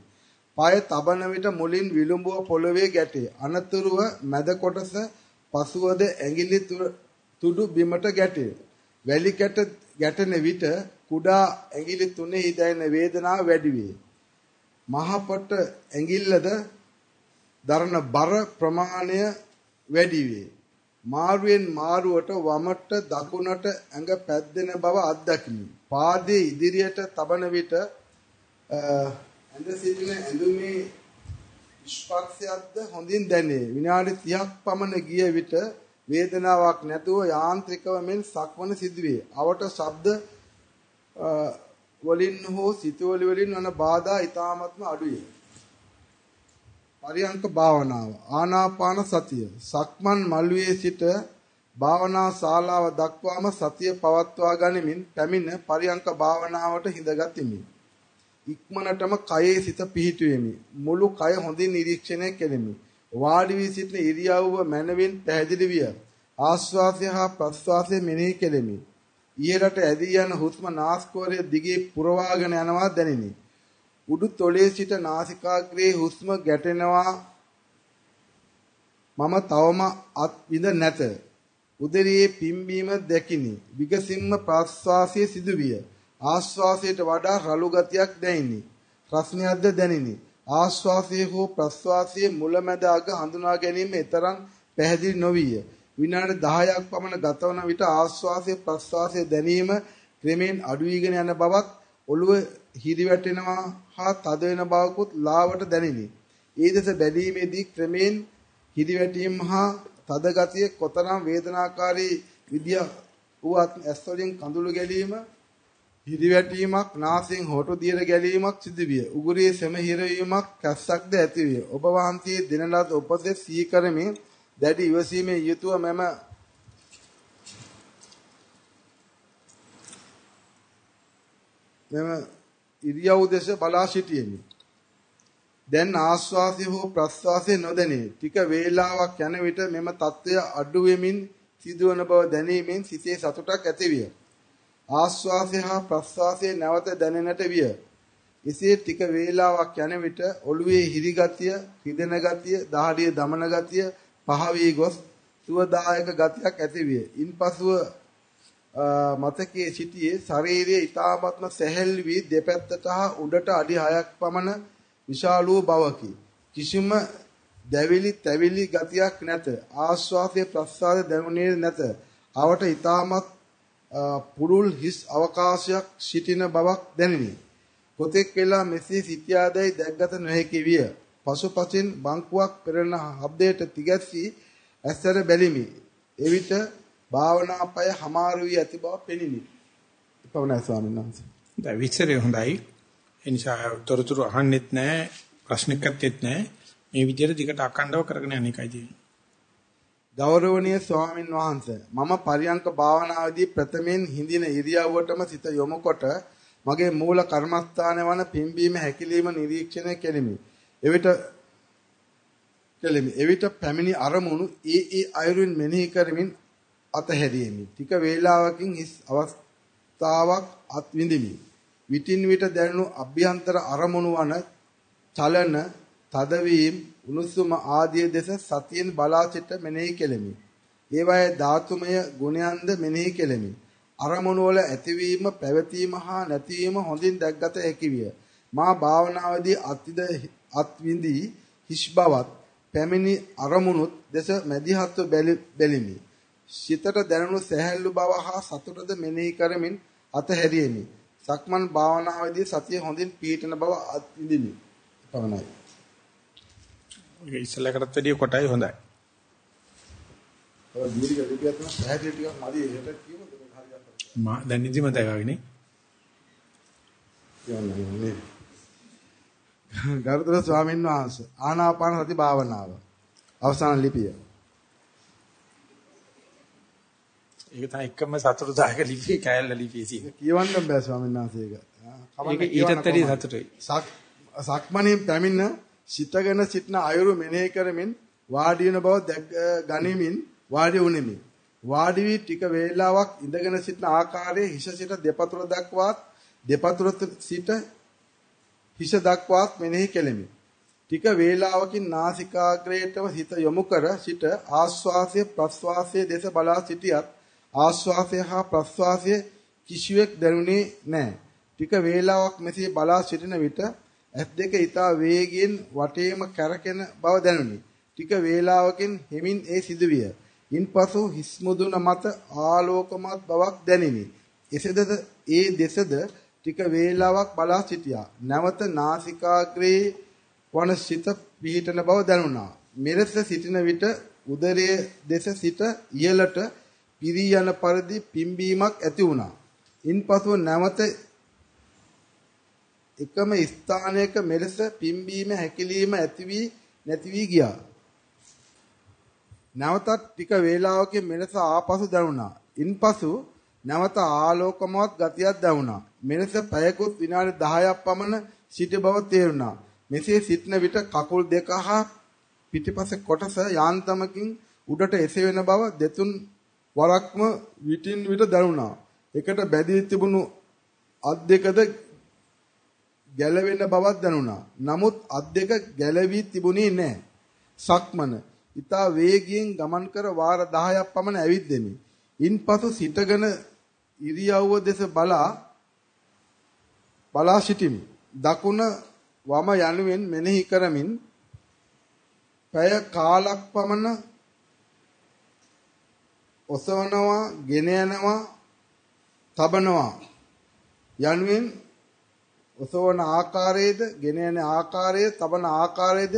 পায় තබන විට මුලින් විලුඹුව පොළවේ ගැටේ. අනතුරුව මැද කොටස පසුවද ඇඟිලි තුඩු බිමට ගැටේ. වැලි කැට ගැටෙන විට කුඩා ඇඟිලි තුනේ දැනෙන වේදනාව වැඩි වේ. මහපොට ඇඟිල්ලද දරන බර ප්‍රමාණය වැඩි වේ. මාරුවෙන් මාරුවට වමට දකුණට ඇඟ පැද්දෙන බව අත්දකිමි. පාදයේ ඉදිරියට තබන විට ඇඳ සිටින ඇඳුමේ ස්පර්ශයක්ද හොඳින් දැනේ. විනාඩි 30ක් පමණ ගිය විට වේදනාවක් නැතුව යාන්ත්‍රිකව මෙන් සක්වන සිදුවේ. අවට ශබ්ද වලින් හෝ සිතුවලි වලින් වන බාධා ඊ타ත්ම අඩුවේ. පරියංක භාවනාව ආනාපාන සතිය සක්මන් මල්ුවේ සිට භාවනා ශාලාව දක්වාම සතිය පවත්වා ගනිමින් පැමිණ පරියංක භාවනාවට හිඳගතිමි. ඉක්මනටම කයේ සිත පිහිටුවෙමි. මුළු කය හොඳින් නිරීක්ෂණය කෙලිමි. වාඩි වී සිටින ඉරියව්ව මනවින් පැහැදිලි විය. ආශ්වාසය හා ප්‍රශ්වාසය මෙනෙහි කෙලිමි. ඊළට ඇදී යන හුස්ම නාස්කෝරය දිගේ පුරවාගෙන යනවා දැනිනි. උඩු තොලේ සිට නාසිකාග්‍රේ හුස්ම ගැටෙනවා මම තවම අත් විඳ නැත. උදරයේ පිම්බීම දැකිනි. විගසින්ම ප්‍රාශ්වාසයේ සිදුවිය. ආශ්වාසයට වඩා රළු ගතියක් දැනිනි. රස්නියක්ද දැනිනි. ආශ්වාසයේ හෝ ප්‍රශ්වාසයේ මුලැමැද අග හඳුනා ගැනීම තරම් පැහැදිලි නොවිය. විනාඩි 10ක් පමණ ගතවන විට ආශ්වාසයේ ප්‍රශ්වාසයේ දැනීම ක්‍රමෙන් අඩු වීගෙන යන බවත් ඔළුව හිරිවැටෙනවා හා තද වෙන බවකුත් ලාවට දැනිනි. ඒ දෙස බැලීමේදී ක්‍රමෙන් හිරිවැටීම් හා තද ගතිය කොතරම් වේදනාකාරී විදිය වුවත් ඇස් වලින් කඳුළු ගැලීම හිරිවැටීමක් නාසයෙන් හොටු දියර ගැලීමක් සිදුවිය. උගුරේ සෙම හිරවීමක් කැස්සක්ද ඇතිවිය. ඔබ වහන්සේ දෙන ලද උපදෙස් සීකරමින් දැඩි ඉවසීමේ යුතුව මම මම ඉරියව් දෙස බලා සිටියෙමි. දැන් ආශ්වාසය හෝ ප්‍රශ්වාසය නොදැනේ. ටික වේලාවක් යන විට මෙම తත්වය අඩු වෙමින් සිදුවන බව දැනීමෙන් සිතේ සතුටක් ඇතිවිය. ආශ්වාසය හා ප්‍රශ්වාසය නැවත දැනෙන්නට විය. එසේ ටික වේලාවක් යන විට ඔළුවේ හිරි ගතිය, හිදෙන ගතිය, දහඩිය දමන ගතිය පහ වී ගොස් සුවදායක ගතියක් ඇතිවිය. ඉන්පසුව මතකයේ සිටියේ ශරීරයේ ඊ타ත්ම සැහැල්ලු වී දෙපැත්තට හා උඩට අඩි 6ක් පමණ විශාල වූ බවකි. කිසිම දැවිලි තැවිලි ගතියක් නැත. ආශ්වාසයේ ප්‍රස්වාසයේ දැනුනේ නැත. අවට ඊ타මත් පුරුල් හිස් අවකාශයක් සිටින බවක් දැනිනි. කොතෙක් වෙලා මෙසේ සිටියාදයි දැක්ගත නොහැකි විය. පසුපසින් බංකුවක් පෙරෙන හබ්දයට තිගැස්සී ඇස්සර බැලිමි. එවිට භාවනා පය හමාරු වී ඇති බව පෙනිනි. එපමණයි ස්වාමීන් වහන්සේ.
දැන් විචරේ හොඳයි. ඒ නිසා තොරතුරු අහන්නෙත් නැහැ, ප්‍රශ්නකත්ෙත් නැහැ. මේ විදිහට දිගට අකණ්ඩව කරගෙන යන එකයි තියෙන්නේ.
ගෞරවනීය ස්වාමින් වහන්සේ මම පරියංක භාවනාවේදී ප්‍රථමයෙන් හිඳින ඉරියව්වටම සිත යොමුකොට මගේ මූල කර්මස්ථානය වන පිම්බීම හැකිලිම නිරීක්ෂණය කෙලිමි. එවිට කෙලිමි. එවිට පැමිණි අරමුණු ඒ ඒ අයුරින් මෙනෙහි කරමින් අතහැරීමි. ටික වේලාවකින් හිස් අවස්ථාවක් අත්විඳිමි. විටින් විට දැනුණු අභ්‍යන්තර අරමුණු වන චලන, තදවීම, උණුසුම ආදී දෙස සතියෙන් බලා සිට මෙනෙහි කෙලෙමි. ඒවායේ ධාතුමය ගුණයන්ද මෙනෙහි කෙලෙමි. අරමුණු වල ඇතිවීම, පැවතීම හා නැතිවීම හොඳින් දැක්ගත හැකි විය. මා භාවනාවේදී අත්විඳ අත්විඳි හිස් බවත් පැමිණි අරමුණුත් දෙස මැදිහත්ව බැලිමි. සිතට දැනුණු සැහැල්ලු බව හා සතුටද මෙනෙහි කරමින් අතහැරියෙමි. සක්මන් භාවනාවේදී සතිය හොඳින් පීඨන බව අත්විඳිමි. පවණයි.
ඉස්සලකටත් වැඩිය කොටයි හොඳයි.
ඔය දීර්ඝ තමයි පැහැදිලි ටිකක් මදි එහෙට කියමුද?
මා දැන් නිදිමත ගාවිනේ.
යන්නේ. ගරුතර ස්වාමීන් වහන්සේ ආනාපාන සති භාවනාව අවසාන ලිපිය.
ඒක තමයි එකම සතුටුදායක ලිපිය කැලල ලිපිය තියෙන්නේ.
කියවන්න බෑ ස්වාමීන් වහන්සේ ඒක.
ඒක ඊටත් වැඩි සතුටුයි.
සක්මණේ පැමිණ සිතගෙන සිටන අයුරු මෙනෙහි කරමින් වාඩි වෙන බව ගනිමින් වාඩි වුනිමි. වාඩි වී ටික වේලාවක් ඉඳගෙන සිටන ආකාරයේ හිස සිට දෙපතුල දක්වාත් දෙපතුල සිට හිස දක්වාත් මෙනෙහි කෙලෙමි. ටික වේලාවකින් නාසිකාග්‍රේටම හිත යොමු කර සිට ආස්වාසය ප්‍රස්වාසයේ දෙස බලා සිටියත් ආස්වාසය හා ප්‍රස්වාසය කිසිවෙක් දැනුනේ නැහැ. ටික වේලාවක් මෙසේ බලා සිටින විට ඇස් දෙක ඊතා වේගයෙන් වටේම කැරකෙන බව දැනුනි. ටික වේලාවකින් හිමින් ඒ සිදුවිය. ඉන්පසු හිස් මුදුන මත ආලෝකමත් බවක් දැනිනි. එසේද ඒ දෙසද ටික වේලාවක් බලා සිටියා. නැවත නාසිකාග්‍රේ වන සිත පිහිටන බව දැනුණා. මෙලෙස සිටින විට උදරයේ දෙස සිට ඉහළට පිරී යන පරිදි පිම්බීමක් ඇති වුණා. ඉන්පසු නැවත එකම ස්ථානයක මෙලෙස පිම්බීම හැකිලිම ඇති වී නැති වී ගියා. නැවතත් ටික වේලාවකින් මෙලෙස ආපසු දැනුණා. ඉන්පසු නැවත ආලෝකමවත් ගතියක් දැනුණා. මෙලෙස පැයකුත් විනාඩි 10ක් පමණ සිට බව තේරුණා. මෙසේ සිටන විට කකුල් දෙක හා පිටිපස කොටස යාන්තමකින් උඩට එසවෙන බව දෙතුන් වරක්ම විටින් විට දැනුණා. එකට බැදී තිබුණු අත් දෙකද ගැලවෙන බවක් දැනුණා. නමුත් අත් දෙක ගැලවී තිබුණේ නැහැ. සක්මන ඊතා වේගයෙන් ගමන් කර වාර 10ක් පමණ ඇවිද්දෙමි. ඉන්පසු සිටගෙන ඉරියව්ව දෙස බලා බලා සිටිමි. දකුණ වම යනුවෙන් මෙනෙහි කරමින් පැය කාලක් පමණ ඔසවනවා, ගෙන යනවා, තබනවා යනුවෙන් ඔසවන ආකාරයේද, ගෙන යන ආකාරය, තබන ආකාරයේද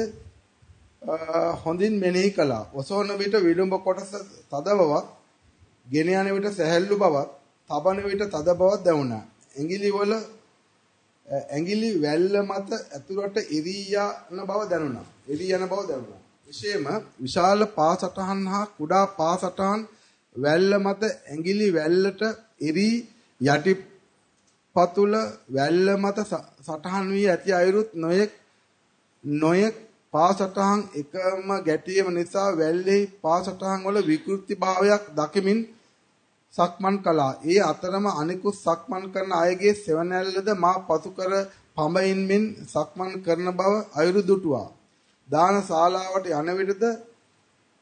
හොඳින් මෙනෙහි කළා. ඔසවන විට විලුඹ කොටස තද බවක්, ගෙන යන විට සැහැල්ලු බවක්, තබන විට තද බවක් දැනුණා. ඇඟිලි වල ඇඟිලි වැල්ල මත ඇතුළට එරී යන බව දැනුණා. එරී යන බව දැනුණා. විශේෂම විශාල පාසටහන් හා කුඩා පාසටහන් වැල්ල මත ඇඟිලි වැල්ලට එරී යටි පතුල වැල්ල මත සටහන් වී ඇති අයුරුත් නොයෙක් නොයෙක් පාසටහන් එකම ගැටීම නිසා වැල්ලේ පාසටහන් වල විකෘති භාවයක් දකිමින් සක්මන් කළා. ඒ අතරම අනිකුත් සක්මන් කරන අයගේ සෙවණැල්ලද මා පසු කර පඹයින් මෙන් සක්මන් කරන බව අයුරු දුටුවා. දාන ශාලාවට යන විටද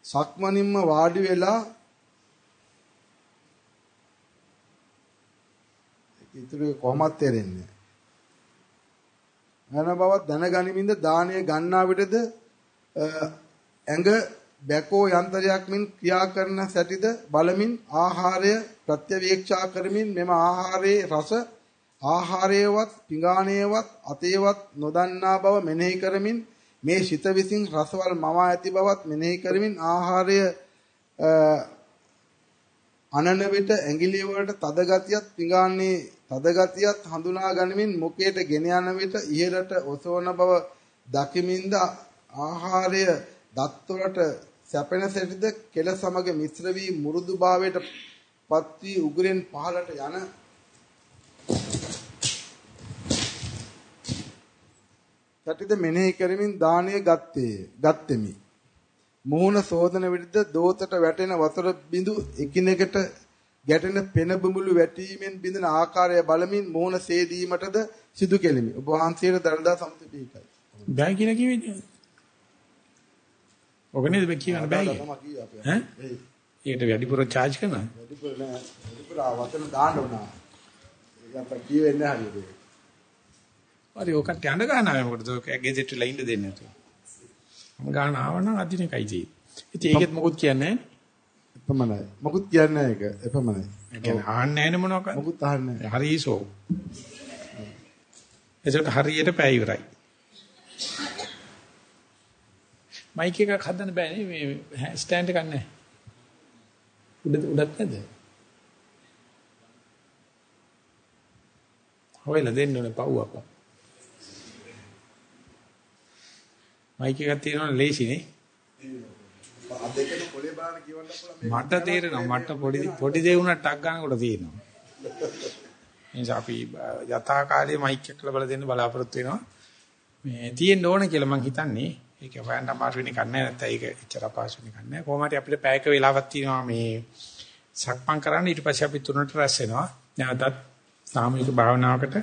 සක්මනින්ම වාඩි වෙලා ඉතුරු කොහොමත් තේරෙන්නේ. යන බවත් දැනගනිමින්ද දානය ගන්නා විටද ඇඟ බැකෝ යන්ත්‍රයක් මෙන් ක්‍රියා කරන සැටිද බලමින් ආහාරය ප්‍රත්‍යවේක්ෂා කරමින් මෙම ආහාරයේ රස ආහාරයේවත් පිඟාණයේවත් අතේවත් නොදන්නා බව මෙනෙහි කරමින් මේ ශිත විසින් රසවල් මවා ඇති බවත් මෙනෙහි කරමින් ආහාරය අනන විට ඇඟිලි වලට තද ගතියත් පිඟාන්නේ තද ගතියත් හඳුනා ගනිමින් මුඛයට ගෙන යන විට ඉහළට ඔසවන බව දකිමින්ද ආහාරය දත් වලට සැපෙන සැටිද කෙල සමග මිශ්‍ර වී මුරුදු භාවයට පත් වී උගුරෙන් පහළට යන සැටිද මෙනෙහි කරමින් දාණය ගත්තේ ගත්ෙමි මුහුණ සෝදන විටද දෝතට වැටෙන වතුර බිඳු එකිනෙකට ගැටෙන පෙන බුමුළු වැටීමෙන් බිඳෙන ආකාරය බලමින් මුහුණ සේදීමටද සිදු කෙලිමි. ඔබ වහන්සේට දරදා සම්පූර්ණයි
බෑ කියන කිව්වේ ඔක නේද මේ කියන්න බෑ ඈ? ඒකට වැඩිපුර charge කරනවා
වැඩිපුර නෑ. වැඩිපුර වචන දාන්න උනා. ඒක අපිට කියවෙන්නේ හරියට.
හරි ඔකට යන්න ගන්නවා මොකටද? ඔක ගෙජෙට් වෙලා ඉන්න දෙන්නේ නැතුව. මම ගන්න ආවනම් අදින එකයි තියෙන්නේ ඉතින් ඒකෙත් මොකුත් කියන්නේ
එපමණයි මොකුත් කියන්නේ ඒක එපමණයි
ඒ කියන්නේ අහන්නේ නැහැ මොනවාක
මොකුත් අහන්නේ
හරිසෝ එතකොට හරියට පැය ඉවරයි මයික් එකක් හදන්න බෑනේ මේ ස්ටෑන්ඩ් එකක් නැහැ. උඩ උඩත් නැද්ද? හොයලා දෙන්න ඕනේ පව් අප්පා. මයික් එකක් තියෙනවනේ ලේසිනේ. මට තේරෙනවා මට පොඩි පොඩි දේ වුණා ටක් ගන්නකොට තියෙනවා. එනිසා අපි යථා කාලයේ මයික් එක ලබලා දෙන්න බලාපොරොත්තු වෙනවා. මේ තියෙන්න ඕන කියලා මම හිතන්නේ. ඒක හොයන්න අමාරු වෙන එකක් නෑ නැත්නම් ඒක එච්චර අපහසු වෙන එකක් නෑ. කොහොම හරි අපිට පැයක වෙලාවක් තියෙනවා මේ සක්මන් කරන්න ඊට පස්සේ අපි තුනට රැස් වෙනවා. නැවතත් සාමූහික භාවනාවකට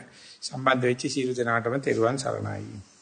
සම්බන්ධ වෙච්ච සියලු දෙනාටම තෙරුවන් සරණයි.